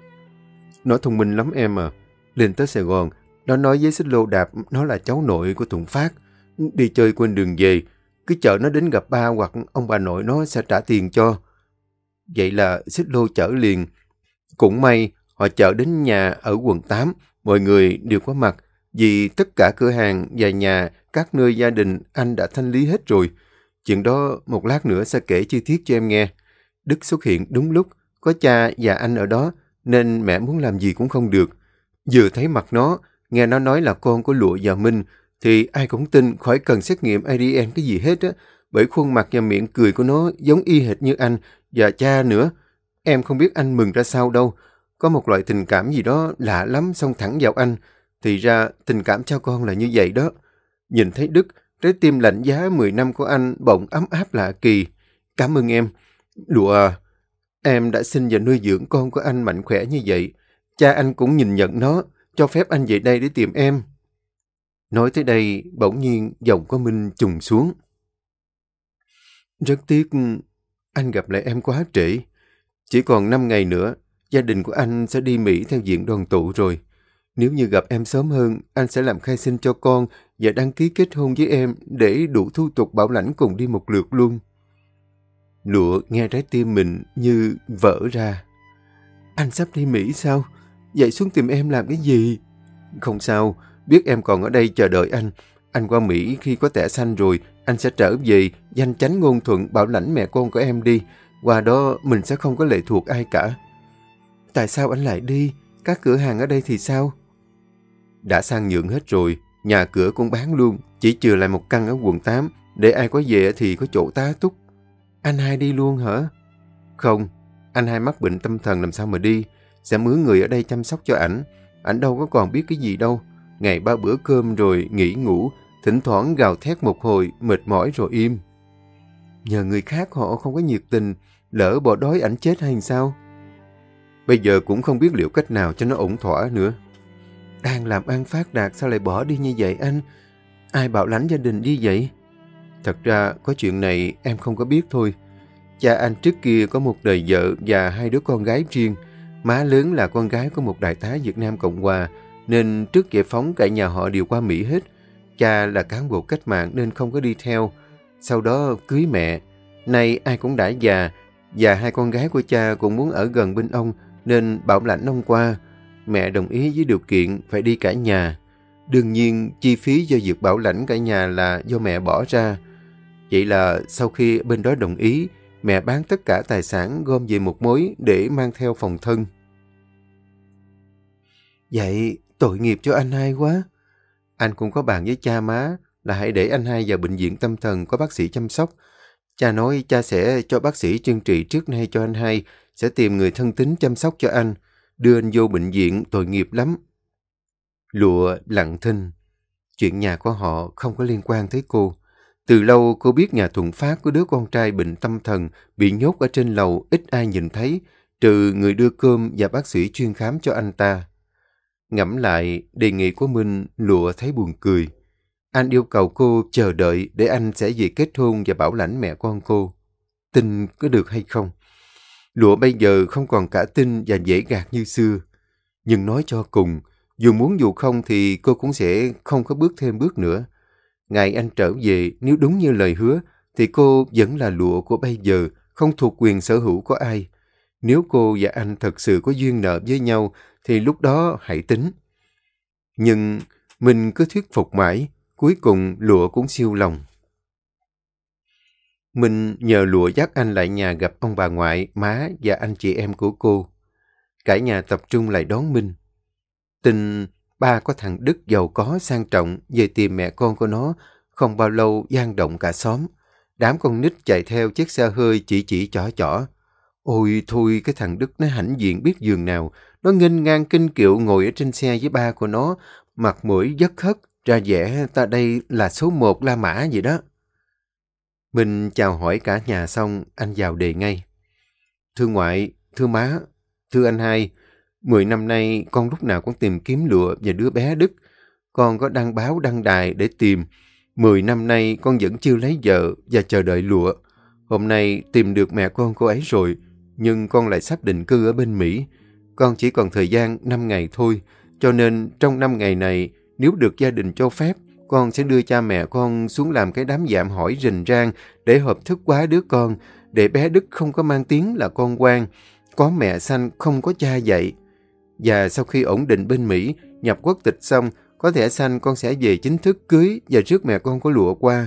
Nó thông minh lắm em à. Lên tới Sài Gòn, nó nói với xích lô đạp nó là cháu nội của Thuận Phát. Đi chơi quên đường về, cứ chờ nó đến gặp ba hoặc ông bà nội nó sẽ trả tiền cho. Vậy là xích lô chở liền. Cũng may, họ chở đến nhà ở quận 8, mọi người đều có mặt. Vì tất cả cửa hàng và nhà, các nơi gia đình anh đã thanh lý hết rồi. Chuyện đó một lát nữa sẽ kể chi tiết cho em nghe. Đức xuất hiện đúng lúc, có cha và anh ở đó, nên mẹ muốn làm gì cũng không được. Vừa thấy mặt nó, nghe nó nói là con của Lụa và Minh, thì ai cũng tin khỏi cần xét nghiệm ADN cái gì hết á, bởi khuôn mặt và miệng cười của nó giống y hệt như anh và cha nữa. Em không biết anh mừng ra sao đâu. Có một loại tình cảm gì đó lạ lắm xông thẳng vào anh. Thì ra tình cảm cho con là như vậy đó. Nhìn thấy Đức, trái tim lạnh giá 10 năm của anh bỗng ấm áp lạ kỳ. Cảm ơn em. Lụa à, em đã sinh và nuôi dưỡng con của anh mạnh khỏe như vậy. Cha anh cũng nhìn nhận nó, cho phép anh về đây để tìm em. Nói tới đây, bỗng nhiên giọng của Minh trùng xuống. Rất tiếc, anh gặp lại em quá trễ. Chỉ còn 5 ngày nữa, gia đình của anh sẽ đi Mỹ theo diện đoàn tụ rồi. Nếu như gặp em sớm hơn, anh sẽ làm khai sinh cho con và đăng ký kết hôn với em để đủ thu tục bảo lãnh cùng đi một lượt luôn. Lụa nghe trái tim mình như vỡ ra. Anh sắp đi Mỹ sao? Vậy xuống tìm em làm cái gì? Không sao, biết em còn ở đây chờ đợi anh. Anh qua Mỹ khi có tẻ xanh rồi, anh sẽ trở về, danh chánh ngôn thuận bảo lãnh mẹ con của em đi. Qua đó mình sẽ không có lệ thuộc ai cả. Tại sao anh lại đi? Các cửa hàng ở đây thì sao? Đã sang nhượng hết rồi, nhà cửa cũng bán luôn, chỉ chừa lại một căn ở quận 8, để ai có về thì có chỗ tá túc. Anh hai đi luôn hả? Không, anh hai mắc bệnh tâm thần làm sao mà đi, sẽ mướn người ở đây chăm sóc cho ảnh. Ảnh đâu có còn biết cái gì đâu. Ngày ba bữa cơm rồi nghỉ ngủ, thỉnh thoảng gào thét một hồi, mệt mỏi rồi im. Nhờ người khác họ không có nhiệt tình, lỡ bỏ đói ảnh chết hay sao? Bây giờ cũng không biết liệu cách nào cho nó ổn thỏa nữa. Đang làm ăn phát đạt sao lại bỏ đi như vậy anh? Ai bảo lãnh gia đình đi vậy? Thật ra có chuyện này em không có biết thôi. Cha anh trước kia có một đời vợ và hai đứa con gái riêng. Má lớn là con gái của một đại tá Việt Nam Cộng Hòa, nên trước giải phóng cả nhà họ đều qua Mỹ hết. Cha là cán bộ cách mạng nên không có đi theo. Sau đó cưới mẹ. Nay ai cũng đã già, và hai con gái của cha cũng muốn ở gần bên ông nên bảo lãnh ông qua. Mẹ đồng ý với điều kiện phải đi cả nhà. Đương nhiên, chi phí do việc bảo lãnh cả nhà là do mẹ bỏ ra. Vậy là sau khi bên đó đồng ý, mẹ bán tất cả tài sản gom về một mối để mang theo phòng thân. Vậy tội nghiệp cho anh hai quá. Anh cũng có bàn với cha má là hãy để anh hai vào bệnh viện tâm thần có bác sĩ chăm sóc. Cha nói cha sẽ cho bác sĩ chuyên trị trước nay cho anh hai, sẽ tìm người thân tín chăm sóc cho anh, đưa anh vô bệnh viện tội nghiệp lắm. Lụa lặng thinh. Chuyện nhà của họ không có liên quan tới cô. Từ lâu cô biết nhà thuận phát của đứa con trai bệnh tâm thần bị nhốt ở trên lầu ít ai nhìn thấy, trừ người đưa cơm và bác sĩ chuyên khám cho anh ta. Ngẫm lại đề nghị của Minh, Lụa thấy buồn cười. Anh yêu cầu cô chờ đợi để anh sẽ về kết hôn và bảo lãnh mẹ con cô. Tin có được hay không? Lụa bây giờ không còn cả tin và dễ gạt như xưa. Nhưng nói cho cùng, dù muốn dù không thì cô cũng sẽ không có bước thêm bước nữa. Ngày anh trở về, nếu đúng như lời hứa, thì cô vẫn là lụa của bây giờ, không thuộc quyền sở hữu của ai. Nếu cô và anh thật sự có duyên nợ với nhau, thì lúc đó hãy tính. Nhưng mình cứ thuyết phục mãi, cuối cùng lụa cũng siêu lòng. Mình nhờ lụa dắt anh lại nhà gặp ông bà ngoại, má và anh chị em của cô. Cả nhà tập trung lại đón Minh. Tình ba có thằng Đức giàu có sang trọng về tìm mẹ con của nó, không bao lâu gian động cả xóm. Đám con nít chạy theo chiếc xe hơi chỉ chỉ chỏ chỏ. Ôi thôi cái thằng Đức nó hãnh diện biết giường nào, nó nghênh ngang kinh kiệu ngồi ở trên xe với ba của nó, mặt mũi dất hất ra vẻ ta đây là số một La Mã vậy đó. Mình chào hỏi cả nhà xong, anh vào đề ngay. Thưa ngoại, thưa má, thưa anh hai, mười năm nay con lúc nào cũng tìm kiếm lụa và đứa bé Đức. Con có đăng báo đăng đài để tìm. Mười năm nay con vẫn chưa lấy vợ và chờ đợi lụa. Hôm nay tìm được mẹ con cô ấy rồi, nhưng con lại sắp định cư ở bên Mỹ. Con chỉ còn thời gian 5 ngày thôi, cho nên trong 5 ngày này, nếu được gia đình cho phép, con sẽ đưa cha mẹ con xuống làm cái đám dạm hỏi rình rang để hợp thức quá đứa con, để bé Đức không có mang tiếng là con quan, có mẹ sanh không có cha dạy. Và sau khi ổn định bên Mỹ, nhập quốc tịch xong, có thể sanh con sẽ về chính thức cưới và rước mẹ con có lụa qua.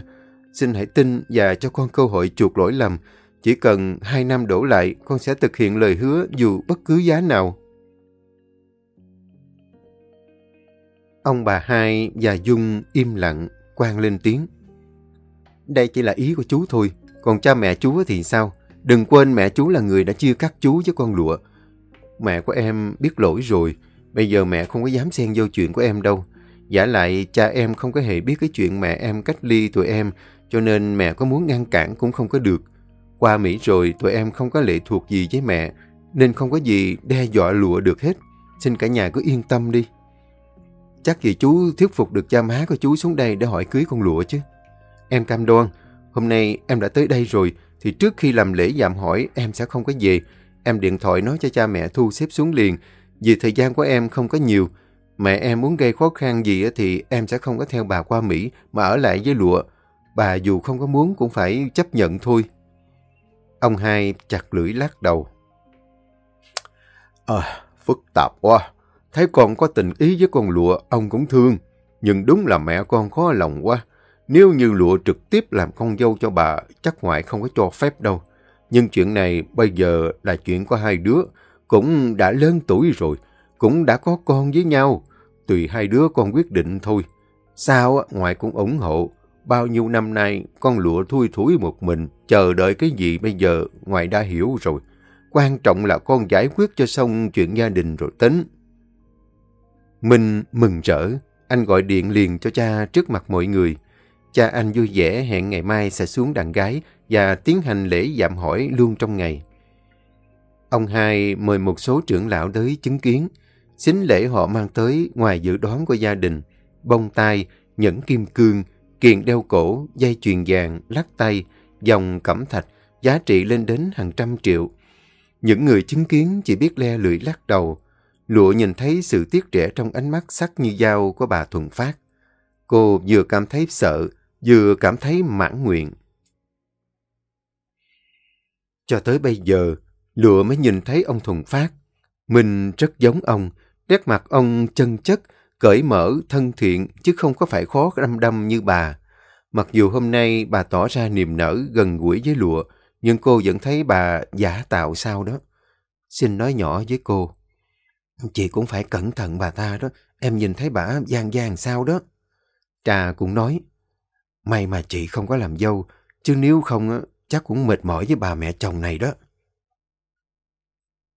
Xin hãy tin và cho con cơ hội chuộc lỗi lầm. Chỉ cần hai năm đổ lại, con sẽ thực hiện lời hứa dù bất cứ giá nào. Ông bà hai và Dung im lặng, quan lên tiếng. Đây chỉ là ý của chú thôi, còn cha mẹ chú thì sao? Đừng quên mẹ chú là người đã chia cắt chú với con lụa. Mẹ của em biết lỗi rồi, bây giờ mẹ không có dám xen vô chuyện của em đâu. Giả lại cha em không có hề biết cái chuyện mẹ em cách ly tụi em, cho nên mẹ có muốn ngăn cản cũng không có được. Qua Mỹ rồi tụi em không có lệ thuộc gì với mẹ, nên không có gì đe dọa lụa được hết. Xin cả nhà cứ yên tâm đi. Chắc gì chú thuyết phục được cha má của chú xuống đây để hỏi cưới con lụa chứ. Em cam đoan, hôm nay em đã tới đây rồi, thì trước khi làm lễ dạm hỏi em sẽ không có về. Em điện thoại nói cho cha mẹ thu xếp xuống liền, vì thời gian của em không có nhiều. Mẹ em muốn gây khó khăn gì thì em sẽ không có theo bà qua Mỹ mà ở lại với lụa. Bà dù không có muốn cũng phải chấp nhận thôi. Ông hai chặt lưỡi lắc đầu. À, phức tạp quá. Thấy con có tình ý với con lụa, ông cũng thương. Nhưng đúng là mẹ con khó lòng quá. Nếu như lụa trực tiếp làm con dâu cho bà, chắc ngoại không có cho phép đâu. Nhưng chuyện này bây giờ là chuyện của hai đứa, cũng đã lớn tuổi rồi, cũng đã có con với nhau. Tùy hai đứa con quyết định thôi. Sao ngoại cũng ủng hộ. Bao nhiêu năm nay con lụa thui thủi một mình, chờ đợi cái gì bây giờ ngoại đã hiểu rồi. Quan trọng là con giải quyết cho xong chuyện gia đình rồi tính. Minh mừng rỡ, anh gọi điện liền cho cha trước mặt mọi người. Cha anh vui vẻ hẹn ngày mai sẽ xuống đàn gái và tiến hành lễ dạm hỏi luôn trong ngày. Ông hai mời một số trưởng lão tới chứng kiến. Xính lễ họ mang tới ngoài dự đoán của gia đình. Bông tai, nhẫn kim cương, kiền đeo cổ, dây chuyền vàng, lắc tay, dòng cẩm thạch, giá trị lên đến hàng trăm triệu. Những người chứng kiến chỉ biết le lưỡi lắc đầu. Lụa nhìn thấy sự tiếc rẻ trong ánh mắt sắc như dao của bà Thuần Phát. Cô vừa cảm thấy sợ, vừa cảm thấy mãn nguyện. Cho tới bây giờ, Lụa mới nhìn thấy ông Thuần Phát. Mình rất giống ông, nét mặt ông chân chất, cởi mở, thân thiện, chứ không có phải khó đăm đăm như bà. Mặc dù hôm nay bà tỏ ra niềm nở gần gũi với Lụa, nhưng cô vẫn thấy bà giả tạo sao đó. Xin nói nhỏ với cô. Chị cũng phải cẩn thận bà ta đó, em nhìn thấy bà gian gian sao đó. Trà cũng nói, may mà chị không có làm dâu, chứ nếu không chắc cũng mệt mỏi với bà mẹ chồng này đó.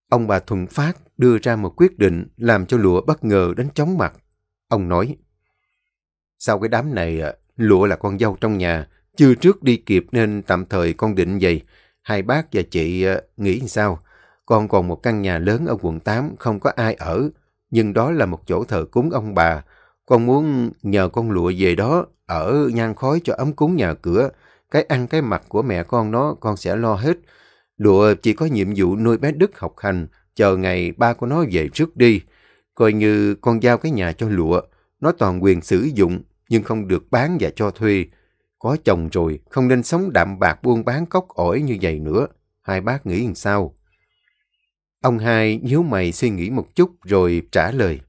Ông bà Thuận Phát đưa ra một quyết định làm cho lụa bất ngờ đến chóng mặt. Ông nói, sau cái đám này, lụa là con dâu trong nhà, chưa trước đi kịp nên tạm thời con định vậy. Hai bác và chị nghĩ sao? Con còn một căn nhà lớn ở quận 8 không có ai ở, nhưng đó là một chỗ thờ cúng ông bà. Con muốn nhờ con lụa về đó, ở nhang khói cho ấm cúng nhà cửa. Cái ăn cái mặc của mẹ con nó con sẽ lo hết. Lụa chỉ có nhiệm vụ nuôi bé Đức học hành, chờ ngày ba của nó về trước đi. Coi như con giao cái nhà cho lụa, nó toàn quyền sử dụng, nhưng không được bán và cho thuê. Có chồng rồi, không nên sống đạm bạc buôn bán cốc ổi như vậy nữa. Hai bác nghĩ làm sao? Ông hai nhíu mày suy nghĩ một chút rồi trả lời.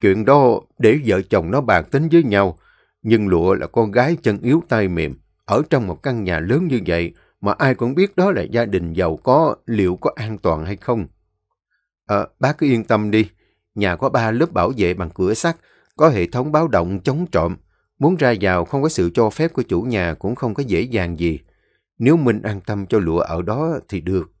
Chuyện đó để vợ chồng nó bàn tính với nhau, nhưng lụa là con gái chân yếu tay mềm, ở trong một căn nhà lớn như vậy mà ai cũng biết đó là gia đình giàu có, liệu có an toàn hay không? À, bác cứ yên tâm đi, nhà có ba lớp bảo vệ bằng cửa sắt, có hệ thống báo động chống trộm. Muốn ra vào không có sự cho phép của chủ nhà cũng không có dễ dàng gì. Nếu Minh an tâm cho lụa ở đó thì được.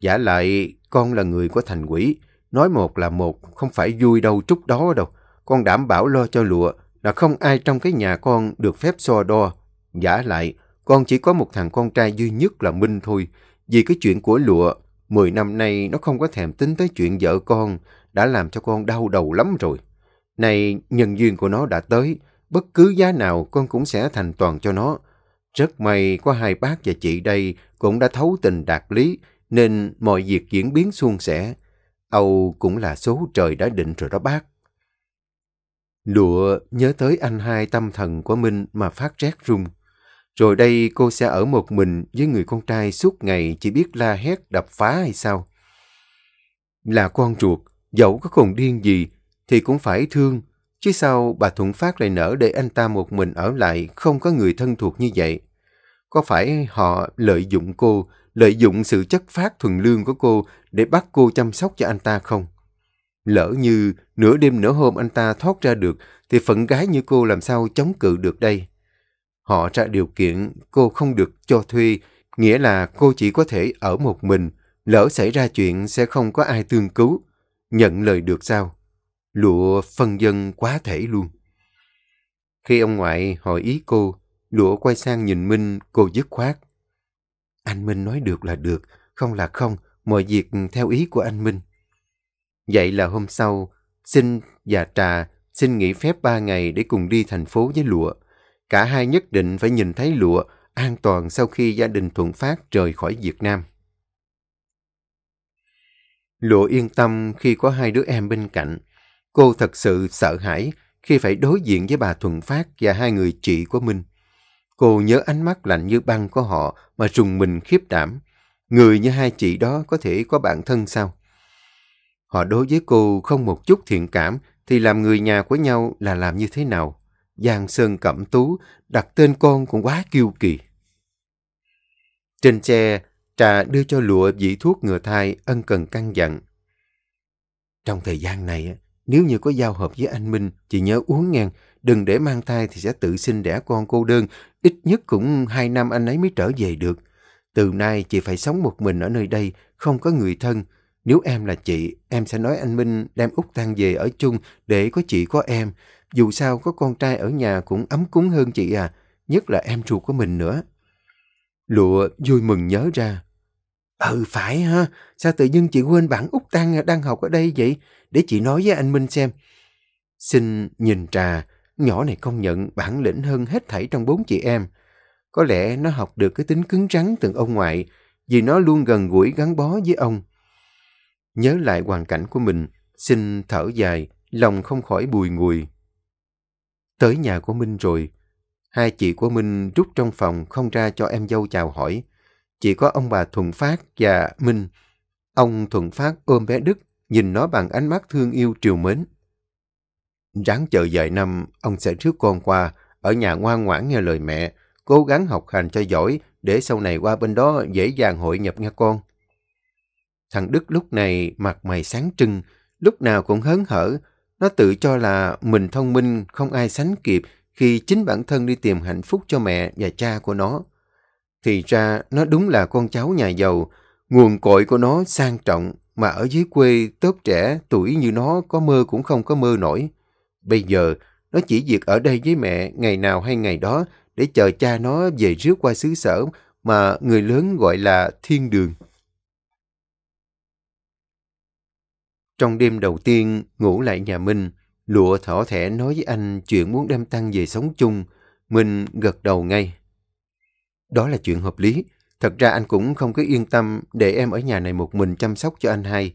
Giả lại, con là người của thành quỷ. Nói một là một, không phải vui đâu chút đó đâu. Con đảm bảo lo cho lụa là không ai trong cái nhà con được phép so đo. Giả lại, con chỉ có một thằng con trai duy nhất là Minh thôi. Vì cái chuyện của lụa, 10 năm nay nó không có thèm tính tới chuyện vợ con, đã làm cho con đau đầu lắm rồi. Này, nhân duyên của nó đã tới, bất cứ giá nào con cũng sẽ thành toàn cho nó. Rất may có hai bác và chị đây cũng đã thấu tình đạt lý, nên mọi việc diễn biến suôn sẻ. Âu cũng là số trời đã định rồi đó bác. Lụa nhớ tới anh hai tâm thần của Minh mà phát rét rung. Rồi đây cô sẽ ở một mình với người con trai suốt ngày chỉ biết la hét đập phá hay sao? Là con ruột, dẫu có khùng điên gì thì cũng phải thương. Chứ sao bà Thuận Phát lại nở để anh ta một mình ở lại không có người thân thuộc như vậy? Có phải họ lợi dụng cô, lợi dụng sự chất phát thuần lương của cô để bắt cô chăm sóc cho anh ta không? Lỡ như nửa đêm nửa hôm anh ta thoát ra được thì phận gái như cô làm sao chống cự được đây? Họ ra điều kiện cô không được cho thuê, nghĩa là cô chỉ có thể ở một mình, lỡ xảy ra chuyện sẽ không có ai tương cứu. Nhận lời được sao? Lụa phân dân quá thể luôn. Khi ông ngoại hỏi ý cô, Lụa quay sang nhìn Minh, cô dứt khoát. Anh Minh nói được là được, không là không, mọi việc theo ý của anh Minh. Vậy là hôm sau, Sinh và Trà xin nghỉ phép ba ngày để cùng đi thành phố với Lụa. Cả hai nhất định phải nhìn thấy Lụa an toàn sau khi gia đình Thuận Phát rời khỏi Việt Nam. Lụa yên tâm khi có hai đứa em bên cạnh. Cô thật sự sợ hãi khi phải đối diện với bà Thuận Phát và hai người chị của Minh. Cô nhớ ánh mắt lạnh như băng của họ mà rùng mình khiếp đảm. Người như hai chị đó có thể có bạn thân sao? Họ đối với cô không một chút thiện cảm thì làm người nhà của nhau là làm như thế nào? Giang Sơn Cẩm Tú, đặt tên con cũng quá kiêu kỳ. Trên xe, Trà đưa cho lụa vị thuốc ngừa thai ân cần căn dặn. Trong thời gian này, nếu như có giao hợp với anh Minh, chị nhớ uống ngang, đừng để mang thai thì sẽ tự sinh đẻ con cô đơn, ít nhất cũng hai năm anh ấy mới trở về được. Từ nay chị phải sống một mình ở nơi đây, không có người thân. Nếu em là chị, em sẽ nói anh Minh đem Úc Tăng về ở chung để có chị có em. Dù sao có con trai ở nhà cũng ấm cúng hơn chị à, nhất là em ruột của mình nữa. Lụa vui mừng nhớ ra. Ừ phải ha, sao tự nhiên chị quên bản Úc Tăng đang học ở đây vậy? Để chị nói với anh Minh xem. Xin nhìn trà, nhỏ này công nhận bản lĩnh hơn hết thảy trong bốn chị em. Có lẽ nó học được cái tính cứng rắn từ ông ngoại, vì nó luôn gần gũi gắn bó với ông. Nhớ lại hoàn cảnh của mình, xin thở dài, lòng không khỏi bùi ngùi. Tới nhà của Minh rồi, hai chị của Minh rút trong phòng không ra cho em dâu chào hỏi. Chỉ có ông bà Thuận Phát và Minh. Ông Thuận Phát ôm bé Đức, nhìn nó bằng ánh mắt thương yêu triều mến. Ráng chờ vài năm, ông sẽ rước con qua, ở nhà ngoan ngoãn nghe lời mẹ, cố gắng học hành cho giỏi, để sau này qua bên đó dễ dàng hội nhập nha con. Thằng Đức lúc này mặt mày sáng trưng, lúc nào cũng hớn hở. Nó tự cho là mình thông minh, không ai sánh kịp khi chính bản thân đi tìm hạnh phúc cho mẹ và cha của nó. Thì ra nó đúng là con cháu nhà giàu, nguồn cội của nó sang trọng mà ở dưới quê tớp trẻ tuổi như nó có mơ cũng không có mơ nổi. Bây giờ nó chỉ việc ở đây với mẹ ngày nào hay ngày đó để chờ cha nó về rước qua xứ sở mà người lớn gọi là thiên đường. Trong đêm đầu tiên, ngủ lại nhà Minh, Lụa thỏ thẻ nói với anh chuyện muốn đem Tăng về sống chung. Minh gật đầu ngay. Đó là chuyện hợp lý. Thật ra anh cũng không có yên tâm để em ở nhà này một mình chăm sóc cho anh hai.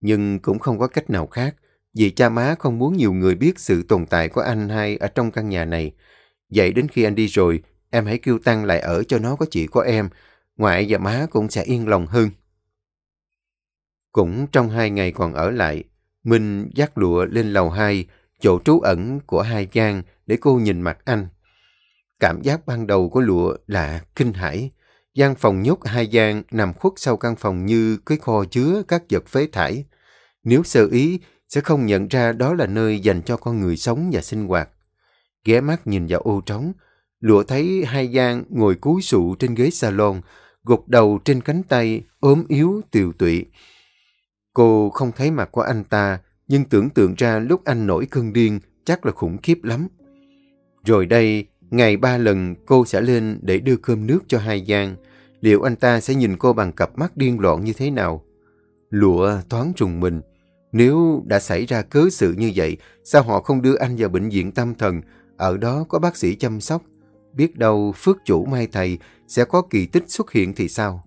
Nhưng cũng không có cách nào khác. Vì cha má không muốn nhiều người biết sự tồn tại của anh hai ở trong căn nhà này. Vậy đến khi anh đi rồi, em hãy kêu Tăng lại ở cho nó có chị có em. Ngoại và má cũng sẽ yên lòng hơn. Cũng trong hai ngày còn ở lại, Minh dắt lụa lên lầu hai, chỗ trú ẩn của hai Giang để cô nhìn mặt anh. Cảm giác ban đầu của lụa là kinh hãi. gian phòng nhốt hai Giang nằm khuất sau căn phòng như cái kho chứa các vật phế thải. Nếu sơ ý, sẽ không nhận ra đó là nơi dành cho con người sống và sinh hoạt. Ghé mắt nhìn vào ô trống, lụa thấy hai Giang ngồi cúi sụ trên ghế salon, gục đầu trên cánh tay, ốm yếu, tiều tụy. Cô không thấy mặt của anh ta, nhưng tưởng tượng ra lúc anh nổi cơn điên chắc là khủng khiếp lắm. Rồi đây, ngày ba lần cô sẽ lên để đưa cơm nước cho hai Giang. Liệu anh ta sẽ nhìn cô bằng cặp mắt điên loạn như thế nào? Lụa thoáng trùng mình. Nếu đã xảy ra cớ sự như vậy, sao họ không đưa anh vào bệnh viện tâm thần? Ở đó có bác sĩ chăm sóc. Biết đâu phước chủ mai thầy sẽ có kỳ tích xuất hiện thì sao?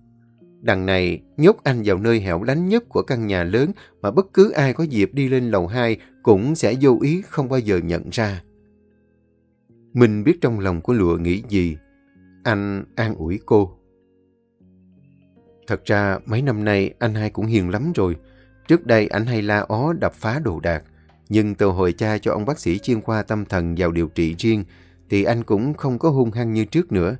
Đằng này nhốt anh vào nơi hẻo lánh nhất của căn nhà lớn mà bất cứ ai có dịp đi lên lầu 2 cũng sẽ vô ý không bao giờ nhận ra. Mình biết trong lòng của lụa nghĩ gì. Anh an ủi cô. Thật ra mấy năm nay anh hai cũng hiền lắm rồi. Trước đây anh hay la ó đập phá đồ đạc. Nhưng từ hồi cha cho ông bác sĩ chuyên khoa tâm thần vào điều trị riêng thì anh cũng không có hung hăng như trước nữa.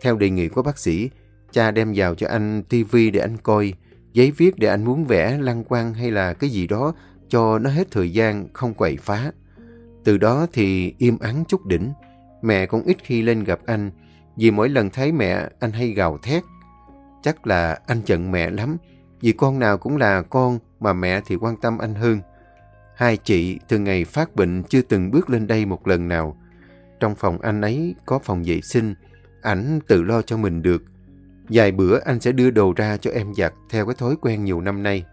Theo đề nghị của bác sĩ, Cha đem vào cho anh tivi để anh coi, giấy viết để anh muốn vẽ lăng quang hay là cái gì đó cho nó hết thời gian, không quậy phá. Từ đó thì im ắng chút đỉnh. Mẹ cũng ít khi lên gặp anh, vì mỗi lần thấy mẹ anh hay gào thét. Chắc là anh giận mẹ lắm, vì con nào cũng là con mà mẹ thì quan tâm anh hơn. Hai chị từ ngày phát bệnh chưa từng bước lên đây một lần nào. Trong phòng anh ấy có phòng vệ sinh, ảnh tự lo cho mình được. Vài bữa anh sẽ đưa đồ ra cho em giặt theo cái thói quen nhiều năm nay.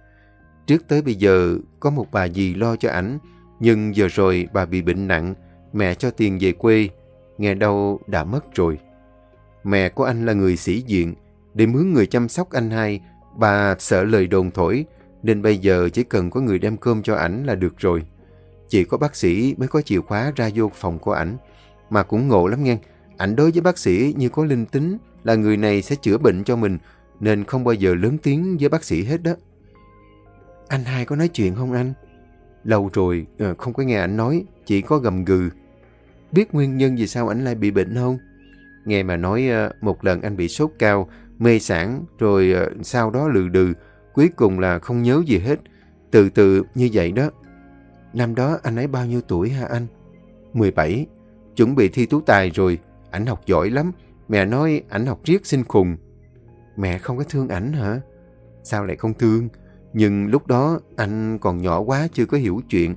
Trước tới bây giờ có một bà dì lo cho ảnh, nhưng giờ rồi bà bị bệnh nặng, mẹ cho tiền về quê, nghe đâu đã mất rồi. Mẹ của anh là người sĩ diện, để mướn người chăm sóc anh hai, bà sợ lời đồn thổi, nên bây giờ chỉ cần có người đem cơm cho ảnh là được rồi. Chỉ có bác sĩ mới có chìa khóa ra vô phòng của ảnh, mà cũng ngộ lắm nghe. Ảnh đối với bác sĩ như có linh tính, là người này sẽ chữa bệnh cho mình, nên không bao giờ lớn tiếng với bác sĩ hết đó. Anh hai có nói chuyện không anh? Lâu rồi, ờ, không có nghe anh nói, chỉ có gầm gừ. biết nguyên nhân vì sao ảnh lại bị bệnh không? Nghe mà nói ờ, một lần anh bị sốt cao, mê sản, rồi ờ, sau đó lừ đừ, cuối cùng là không nhớ gì hết. Từ từ như vậy đó. Năm đó anh ấy bao nhiêu tuổi hả anh? 17. Chuẩn bị thi tú tài rồi. Ảnh học giỏi lắm. Mẹ nói ảnh học riết sinh khùng. Mẹ không có thương ảnh hả? Sao lại không thương? Nhưng lúc đó anh còn nhỏ quá chưa có hiểu chuyện.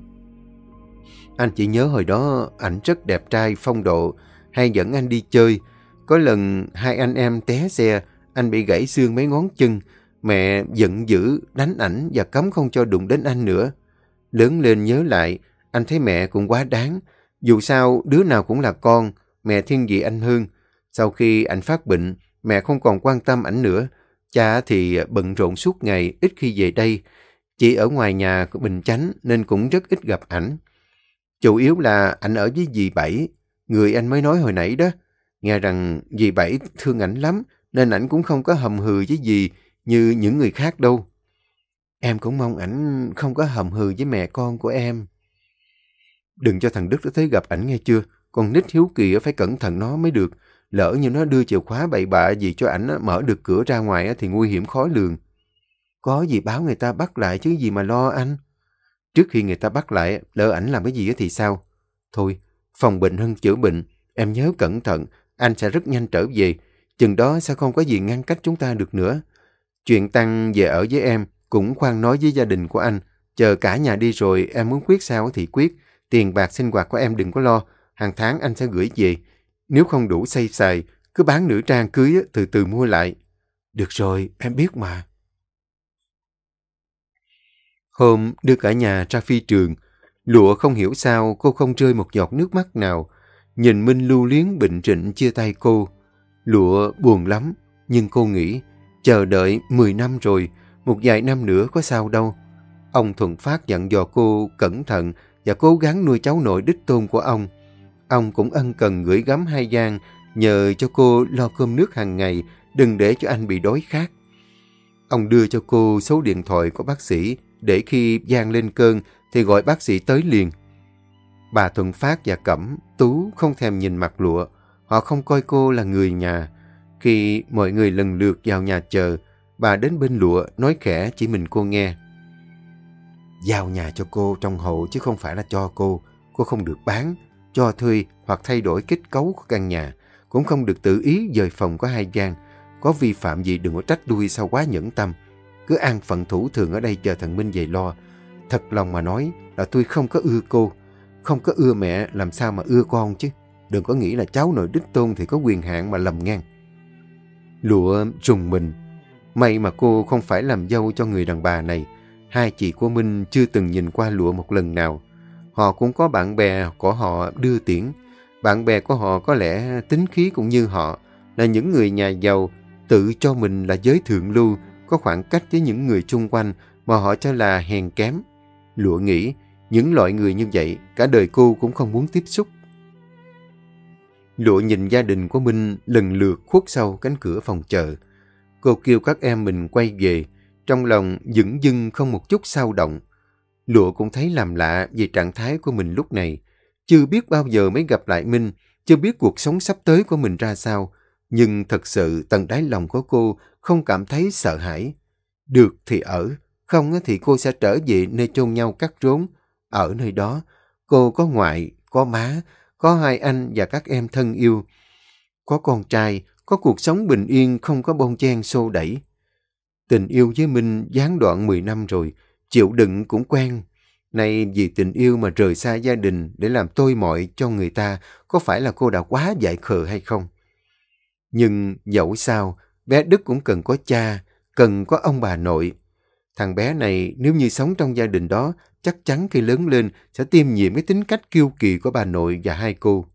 Anh chỉ nhớ hồi đó ảnh rất đẹp trai, phong độ, hay dẫn anh đi chơi. Có lần hai anh em té xe, anh bị gãy xương mấy ngón chân. Mẹ giận dữ, đánh ảnh và cấm không cho đụng đến anh nữa. Lớn lên nhớ lại, anh thấy mẹ cũng quá đáng. Dù sao, đứa nào cũng là con, mẹ thiên vị anh hơn. Sau khi anh phát bệnh, mẹ không còn quan tâm ảnh nữa. Cha thì bận rộn suốt ngày, ít khi về đây. Chỉ ở ngoài nhà của Bình Chánh nên cũng rất ít gặp ảnh. Chủ yếu là ảnh ở với dì Bảy, người anh mới nói hồi nãy đó. Nghe rằng dì Bảy thương ảnh lắm, nên ảnh cũng không có hầm hừ với dì như những người khác đâu. Em cũng mong ảnh không có hầm hừ với mẹ con của em. Đừng cho thằng Đức nó thấy gặp ảnh nghe chưa? Con nít hiếu kỳ phải cẩn thận nó mới được. Lỡ như nó đưa chìa khóa bậy bạ gì cho ảnh mở được cửa ra ngoài thì nguy hiểm khó lường. Có gì báo người ta bắt lại chứ gì mà lo anh. Trước khi người ta bắt lại, lỡ ảnh làm cái gì thì sao? Thôi, phòng bệnh hơn chữa bệnh. Em nhớ cẩn thận, anh sẽ rất nhanh trở về. Chừng đó sẽ không có gì ngăn cách chúng ta được nữa. Chuyện Tăng về ở với em, cũng khoan nói với gia đình của anh. Chờ cả nhà đi rồi, em muốn quyết sao thì quyết. Tiền bạc sinh hoạt của em đừng có lo. Hàng tháng anh sẽ gửi về. Nếu không đủ xây xài, cứ bán nữ trang cưới từ từ mua lại. Được rồi, em biết mà. Hôm đưa cả nhà ra phi trường, lụa không hiểu sao cô không rơi một giọt nước mắt nào. Nhìn Minh lưu luyến bệnh trịnh chia tay cô. Lụa buồn lắm, nhưng cô nghĩ, chờ đợi 10 năm rồi, một vài năm nữa có sao đâu. Ông Thuận Phát dặn dò cô cẩn thận và cố gắng nuôi cháu nội đích tôn của ông. Ông cũng ân cần gửi gắm hai gian, nhờ cho cô lo cơm nước hàng ngày, đừng để cho anh bị đói khát. Ông đưa cho cô số điện thoại của bác sĩ để khi Giang lên cơn thì gọi bác sĩ tới liền. Bà Thuận Phát và Cẩm, Tú không thèm nhìn mặt lụa. Họ không coi cô là người nhà. Khi mọi người lần lượt vào nhà chờ, bà đến bên lụa nói khẽ chỉ mình cô nghe. Giao nhà cho cô trong hộ chứ không phải là cho cô. Cô không được bán, cho thuê hoặc thay đổi kết cấu của căn nhà. Cũng không được tự ý dời phòng có hai gian. Có vi phạm gì đừng có trách đuôi sao quá nhẫn tâm. Cứ an phận thủ thường ở đây chờ thần Minh về lo. Thật lòng mà nói là tôi không có ưa cô. Không có ưa mẹ làm sao mà ưa con chứ. Đừng có nghĩ là cháu nội đích tôn thì có quyền hạn mà lầm ngang. Lụa trùng mình. May mà cô không phải làm dâu cho người đàn bà này. Hai chị của Minh chưa từng nhìn qua lụa một lần nào. Họ cũng có bạn bè của họ đưa tiễn. Bạn bè của họ có lẽ tính khí cũng như họ, là những người nhà giàu, tự cho mình là giới thượng lưu, có khoảng cách với những người chung quanh mà họ cho là hèn kém. Lụa nghĩ, những loại người như vậy, cả đời cô cũng không muốn tiếp xúc. Lụa nhìn gia đình của Minh lần lượt khuất sau cánh cửa phòng chờ. Cô kêu các em mình quay về, trong lòng dững dưng không một chút sao động. Lụa cũng thấy làm lạ về trạng thái của mình lúc này. Chưa biết bao giờ mới gặp lại Minh, chưa biết cuộc sống sắp tới của mình ra sao. Nhưng thật sự tận đáy lòng của cô không cảm thấy sợ hãi. Được thì ở, không thì cô sẽ trở về nơi chôn nhau cắt rốn. Ở nơi đó, cô có ngoại, có má, có hai anh và các em thân yêu. Có con trai, có cuộc sống bình yên không có bon chen xô đẩy. Tình yêu với Minh gián đoạn 10 năm rồi, chịu đựng cũng quen. Nay vì tình yêu mà rời xa gia đình để làm tôi mọi cho người ta, có phải là cô đã quá dại khờ hay không? Nhưng dẫu sao, bé Đức cũng cần có cha, cần có ông bà nội. Thằng bé này nếu như sống trong gia đình đó, chắc chắn khi lớn lên sẽ tiêm nhiễm cái tính cách kiêu kỳ của bà nội và hai cô.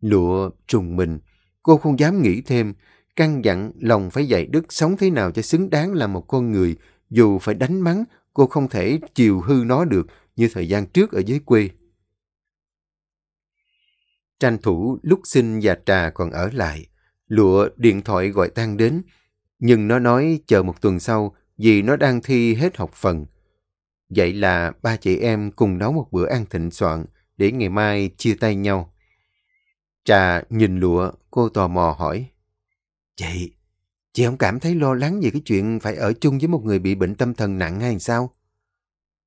Lụa trùng mình, cô không dám nghĩ thêm, căn dặn lòng phải dạy Đức sống thế nào cho xứng đáng là một con người, dù phải đánh mắng, cô không thể chiều hư nó được như thời gian trước ở dưới quê. Tranh thủ lúc sinh và trà còn ở lại, lụa điện thoại gọi tan đến, nhưng nó nói chờ một tuần sau vì nó đang thi hết học phần. Vậy là ba chị em cùng nấu một bữa ăn thịnh soạn để ngày mai chia tay nhau. Trà nhìn lụa, cô tò mò hỏi. Chị, chị không cảm thấy lo lắng về cái chuyện phải ở chung với một người bị bệnh tâm thần nặng hay sao?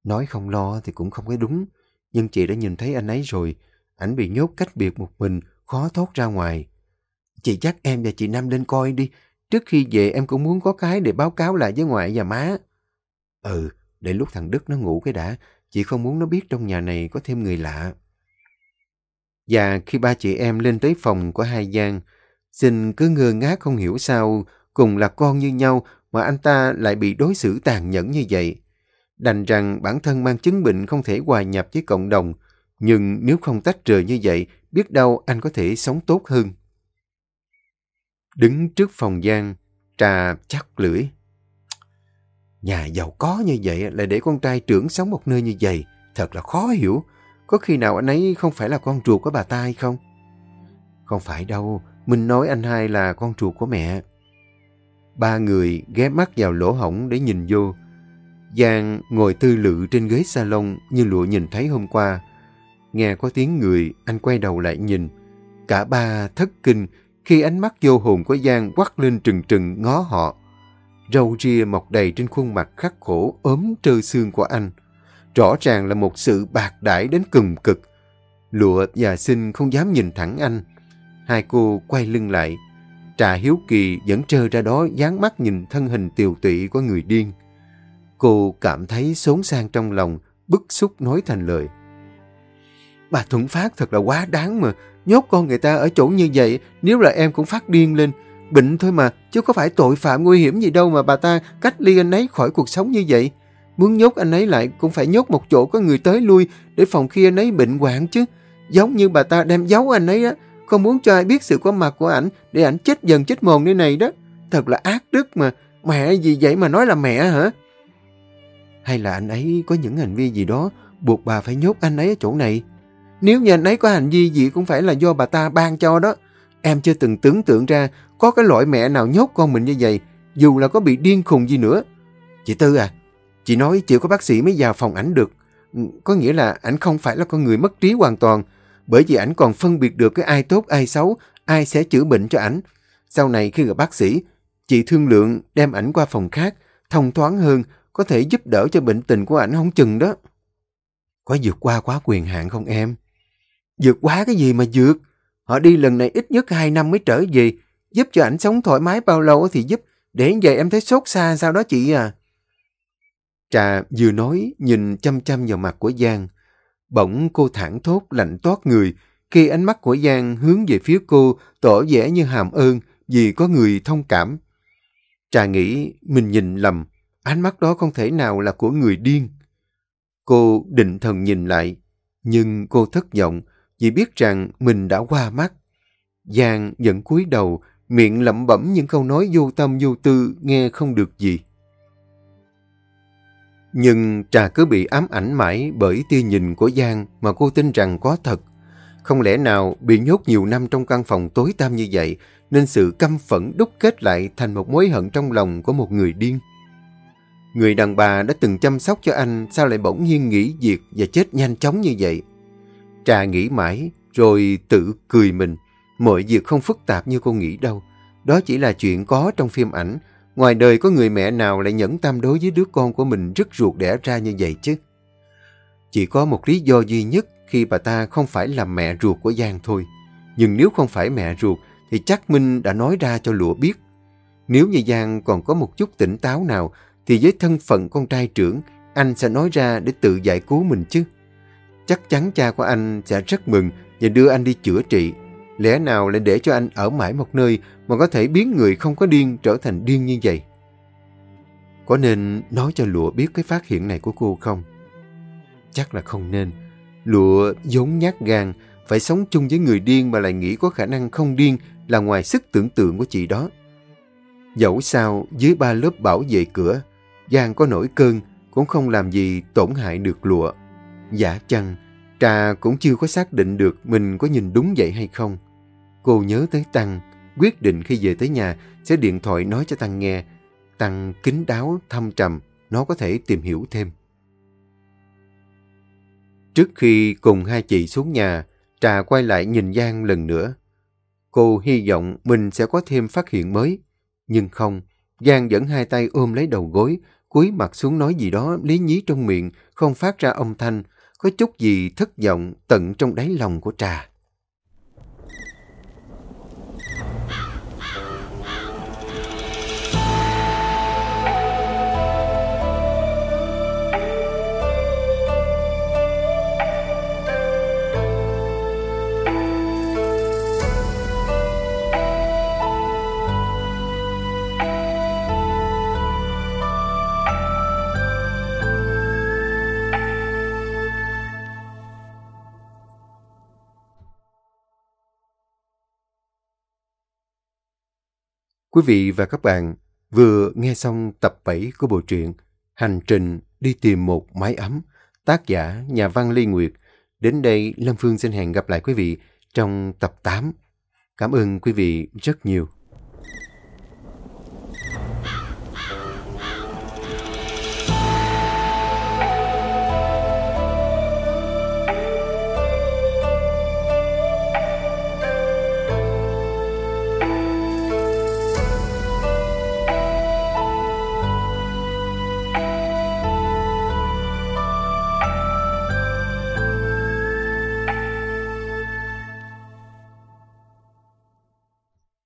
Nói không lo thì cũng không có đúng, nhưng chị đã nhìn thấy anh ấy rồi. Ảnh bị nhốt cách biệt một mình, khó thoát ra ngoài. Chị chắc em và chị Nam lên coi đi. Trước khi về em cũng muốn có cái để báo cáo lại với ngoại và má. Ừ, để lúc thằng Đức nó ngủ cái đã. Chị không muốn nó biết trong nhà này có thêm người lạ. Và khi ba chị em lên tới phòng của hai Giang, Sinh cứ ngơ ngác không hiểu sao, cùng là con như nhau mà anh ta lại bị đối xử tàn nhẫn như vậy. Đành rằng bản thân mang chứng bệnh không thể hòa nhập với cộng đồng, nhưng nếu không tách rời như vậy, biết đâu anh có thể sống tốt hơn. Đứng trước phòng Giang, trà chắc lưỡi. Nhà giàu có như vậy lại để con trai trưởng sống một nơi như vậy, thật là khó hiểu. Có khi nào anh ấy không phải là con ruột của bà ta hay không? Không phải đâu, mình nói anh hai là con ruột của mẹ. Ba người ghé mắt vào lỗ hổng để nhìn vô. Giang ngồi tư lự trên ghế salon như lụa nhìn thấy hôm qua. Nghe có tiếng người, anh quay đầu lại nhìn. Cả ba thất kinh khi ánh mắt vô hồn của Giang quắt lên trừng trừng ngó họ. Râu ria mọc đầy trên khuôn mặt khắc khổ ốm trơ xương của anh. Rõ ràng là một sự bạc đãi đến cùng cực. Lụa và Sinh không dám nhìn thẳng anh. Hai cô quay lưng lại. Trà Hiếu Kỳ vẫn trơ ra đó dán mắt nhìn thân hình tiều tụy của người điên. Cô cảm thấy xốn sang trong lòng, bức xúc nói thành lời. Bà Thuận Phát thật là quá đáng mà. Nhốt con người ta ở chỗ như vậy, nếu là em cũng phát điên lên. Bệnh thôi mà, chứ có phải tội phạm nguy hiểm gì đâu mà bà ta cách ly anh ấy khỏi cuộc sống như vậy. Muốn nhốt anh ấy lại cũng phải nhốt một chỗ có người tới lui để phòng khi anh ấy bệnh hoạn chứ. Giống như bà ta đem giấu anh ấy á, không muốn cho ai biết sự có mặt của ảnh để ảnh chết dần chết mòn như này đó. Thật là ác đức mà. Mẹ gì vậy mà nói là mẹ hả? Hay là anh ấy có những hành vi gì đó buộc bà phải nhốt anh ấy ở chỗ này? Nếu như anh ấy có hành vi gì cũng phải là do bà ta ban cho đó. Em chưa từng tưởng tượng ra có cái loại mẹ nào nhốt con mình như vậy, dù là có bị điên khùng gì nữa. Chị Tư à, chị nói chỉ có bác sĩ mới vào phòng ảnh được. Ừ, có nghĩa là ảnh không phải là con người mất trí hoàn toàn, bởi vì ảnh còn phân biệt được cái ai tốt ai xấu, ai sẽ chữa bệnh cho ảnh. Sau này khi gặp bác sĩ, chị thương lượng đem ảnh qua phòng khác, thông thoáng hơn, có thể giúp đỡ cho bệnh tình của ảnh không chừng đó. Có vượt qua quá quyền hạn không em? Dược quá cái gì mà dược Họ đi lần này ít nhất 2 năm mới trở về. Giúp cho ảnh sống thoải mái bao lâu thì giúp. Để vậy em thấy sốt xa sao đó chị à? Trà vừa nói nhìn chăm chăm vào mặt của Giang. Bỗng cô thẳng thốt lạnh toát người khi ánh mắt của Giang hướng về phía cô tỏ vẻ như hàm ơn vì có người thông cảm. Trà nghĩ mình nhìn lầm, ánh mắt đó không thể nào là của người điên. Cô định thần nhìn lại, nhưng cô thất vọng vì biết rằng mình đã qua mắt. Giang vẫn cúi đầu, miệng lẩm bẩm những câu nói vô tâm vô tư, nghe không được gì. Nhưng Trà cứ bị ám ảnh mãi bởi tia nhìn của Giang mà cô tin rằng có thật. Không lẽ nào bị nhốt nhiều năm trong căn phòng tối tăm như vậy nên sự căm phẫn đúc kết lại thành một mối hận trong lòng của một người điên. Người đàn bà đã từng chăm sóc cho anh sao lại bỗng nhiên nghỉ việc và chết nhanh chóng như vậy. Trà nghĩ mãi, rồi tự cười mình. Mọi việc không phức tạp như cô nghĩ đâu. Đó chỉ là chuyện có trong phim ảnh. Ngoài đời có người mẹ nào lại nhẫn tâm đối với đứa con của mình rất ruột đẻ ra như vậy chứ. Chỉ có một lý do duy nhất khi bà ta không phải là mẹ ruột của Giang thôi. Nhưng nếu không phải mẹ ruột thì chắc Minh đã nói ra cho Lụa biết. Nếu như Giang còn có một chút tỉnh táo nào thì với thân phận con trai trưởng anh sẽ nói ra để tự giải cứu mình chứ. Chắc chắn cha của anh sẽ rất mừng và đưa anh đi chữa trị. Lẽ nào lại để cho anh ở mãi một nơi mà có thể biến người không có điên trở thành điên như vậy? Có nên nói cho Lụa biết cái phát hiện này của cô không? Chắc là không nên. Lụa giống nhát gan, phải sống chung với người điên mà lại nghĩ có khả năng không điên là ngoài sức tưởng tượng của chị đó. Dẫu sao, dưới ba lớp bảo vệ cửa, Giang có nổi cơn cũng không làm gì tổn hại được Lụa. Giả chăng, Trà cũng chưa có xác định được mình có nhìn đúng vậy hay không. Cô nhớ tới Tăng, quyết định khi về tới nhà sẽ điện thoại nói cho Tăng nghe. Tăng kính đáo, thâm trầm, nó có thể tìm hiểu thêm. Trước khi cùng hai chị xuống nhà, Trà quay lại nhìn Giang lần nữa. Cô hy vọng mình sẽ có thêm phát hiện mới. Nhưng không, Giang vẫn hai tay ôm lấy đầu gối, cúi mặt xuống nói gì đó lý nhí trong miệng, không phát ra âm thanh, có chút gì thất vọng tận trong đáy lòng của Trà. Quý vị và các bạn vừa nghe xong tập 7 của bộ truyện Hành trình đi tìm một mái ấm, tác giả nhà văn Lê Nguyệt. Đến đây Lâm Phương xin hẹn gặp lại quý vị trong tập 8. Cảm ơn quý vị rất nhiều.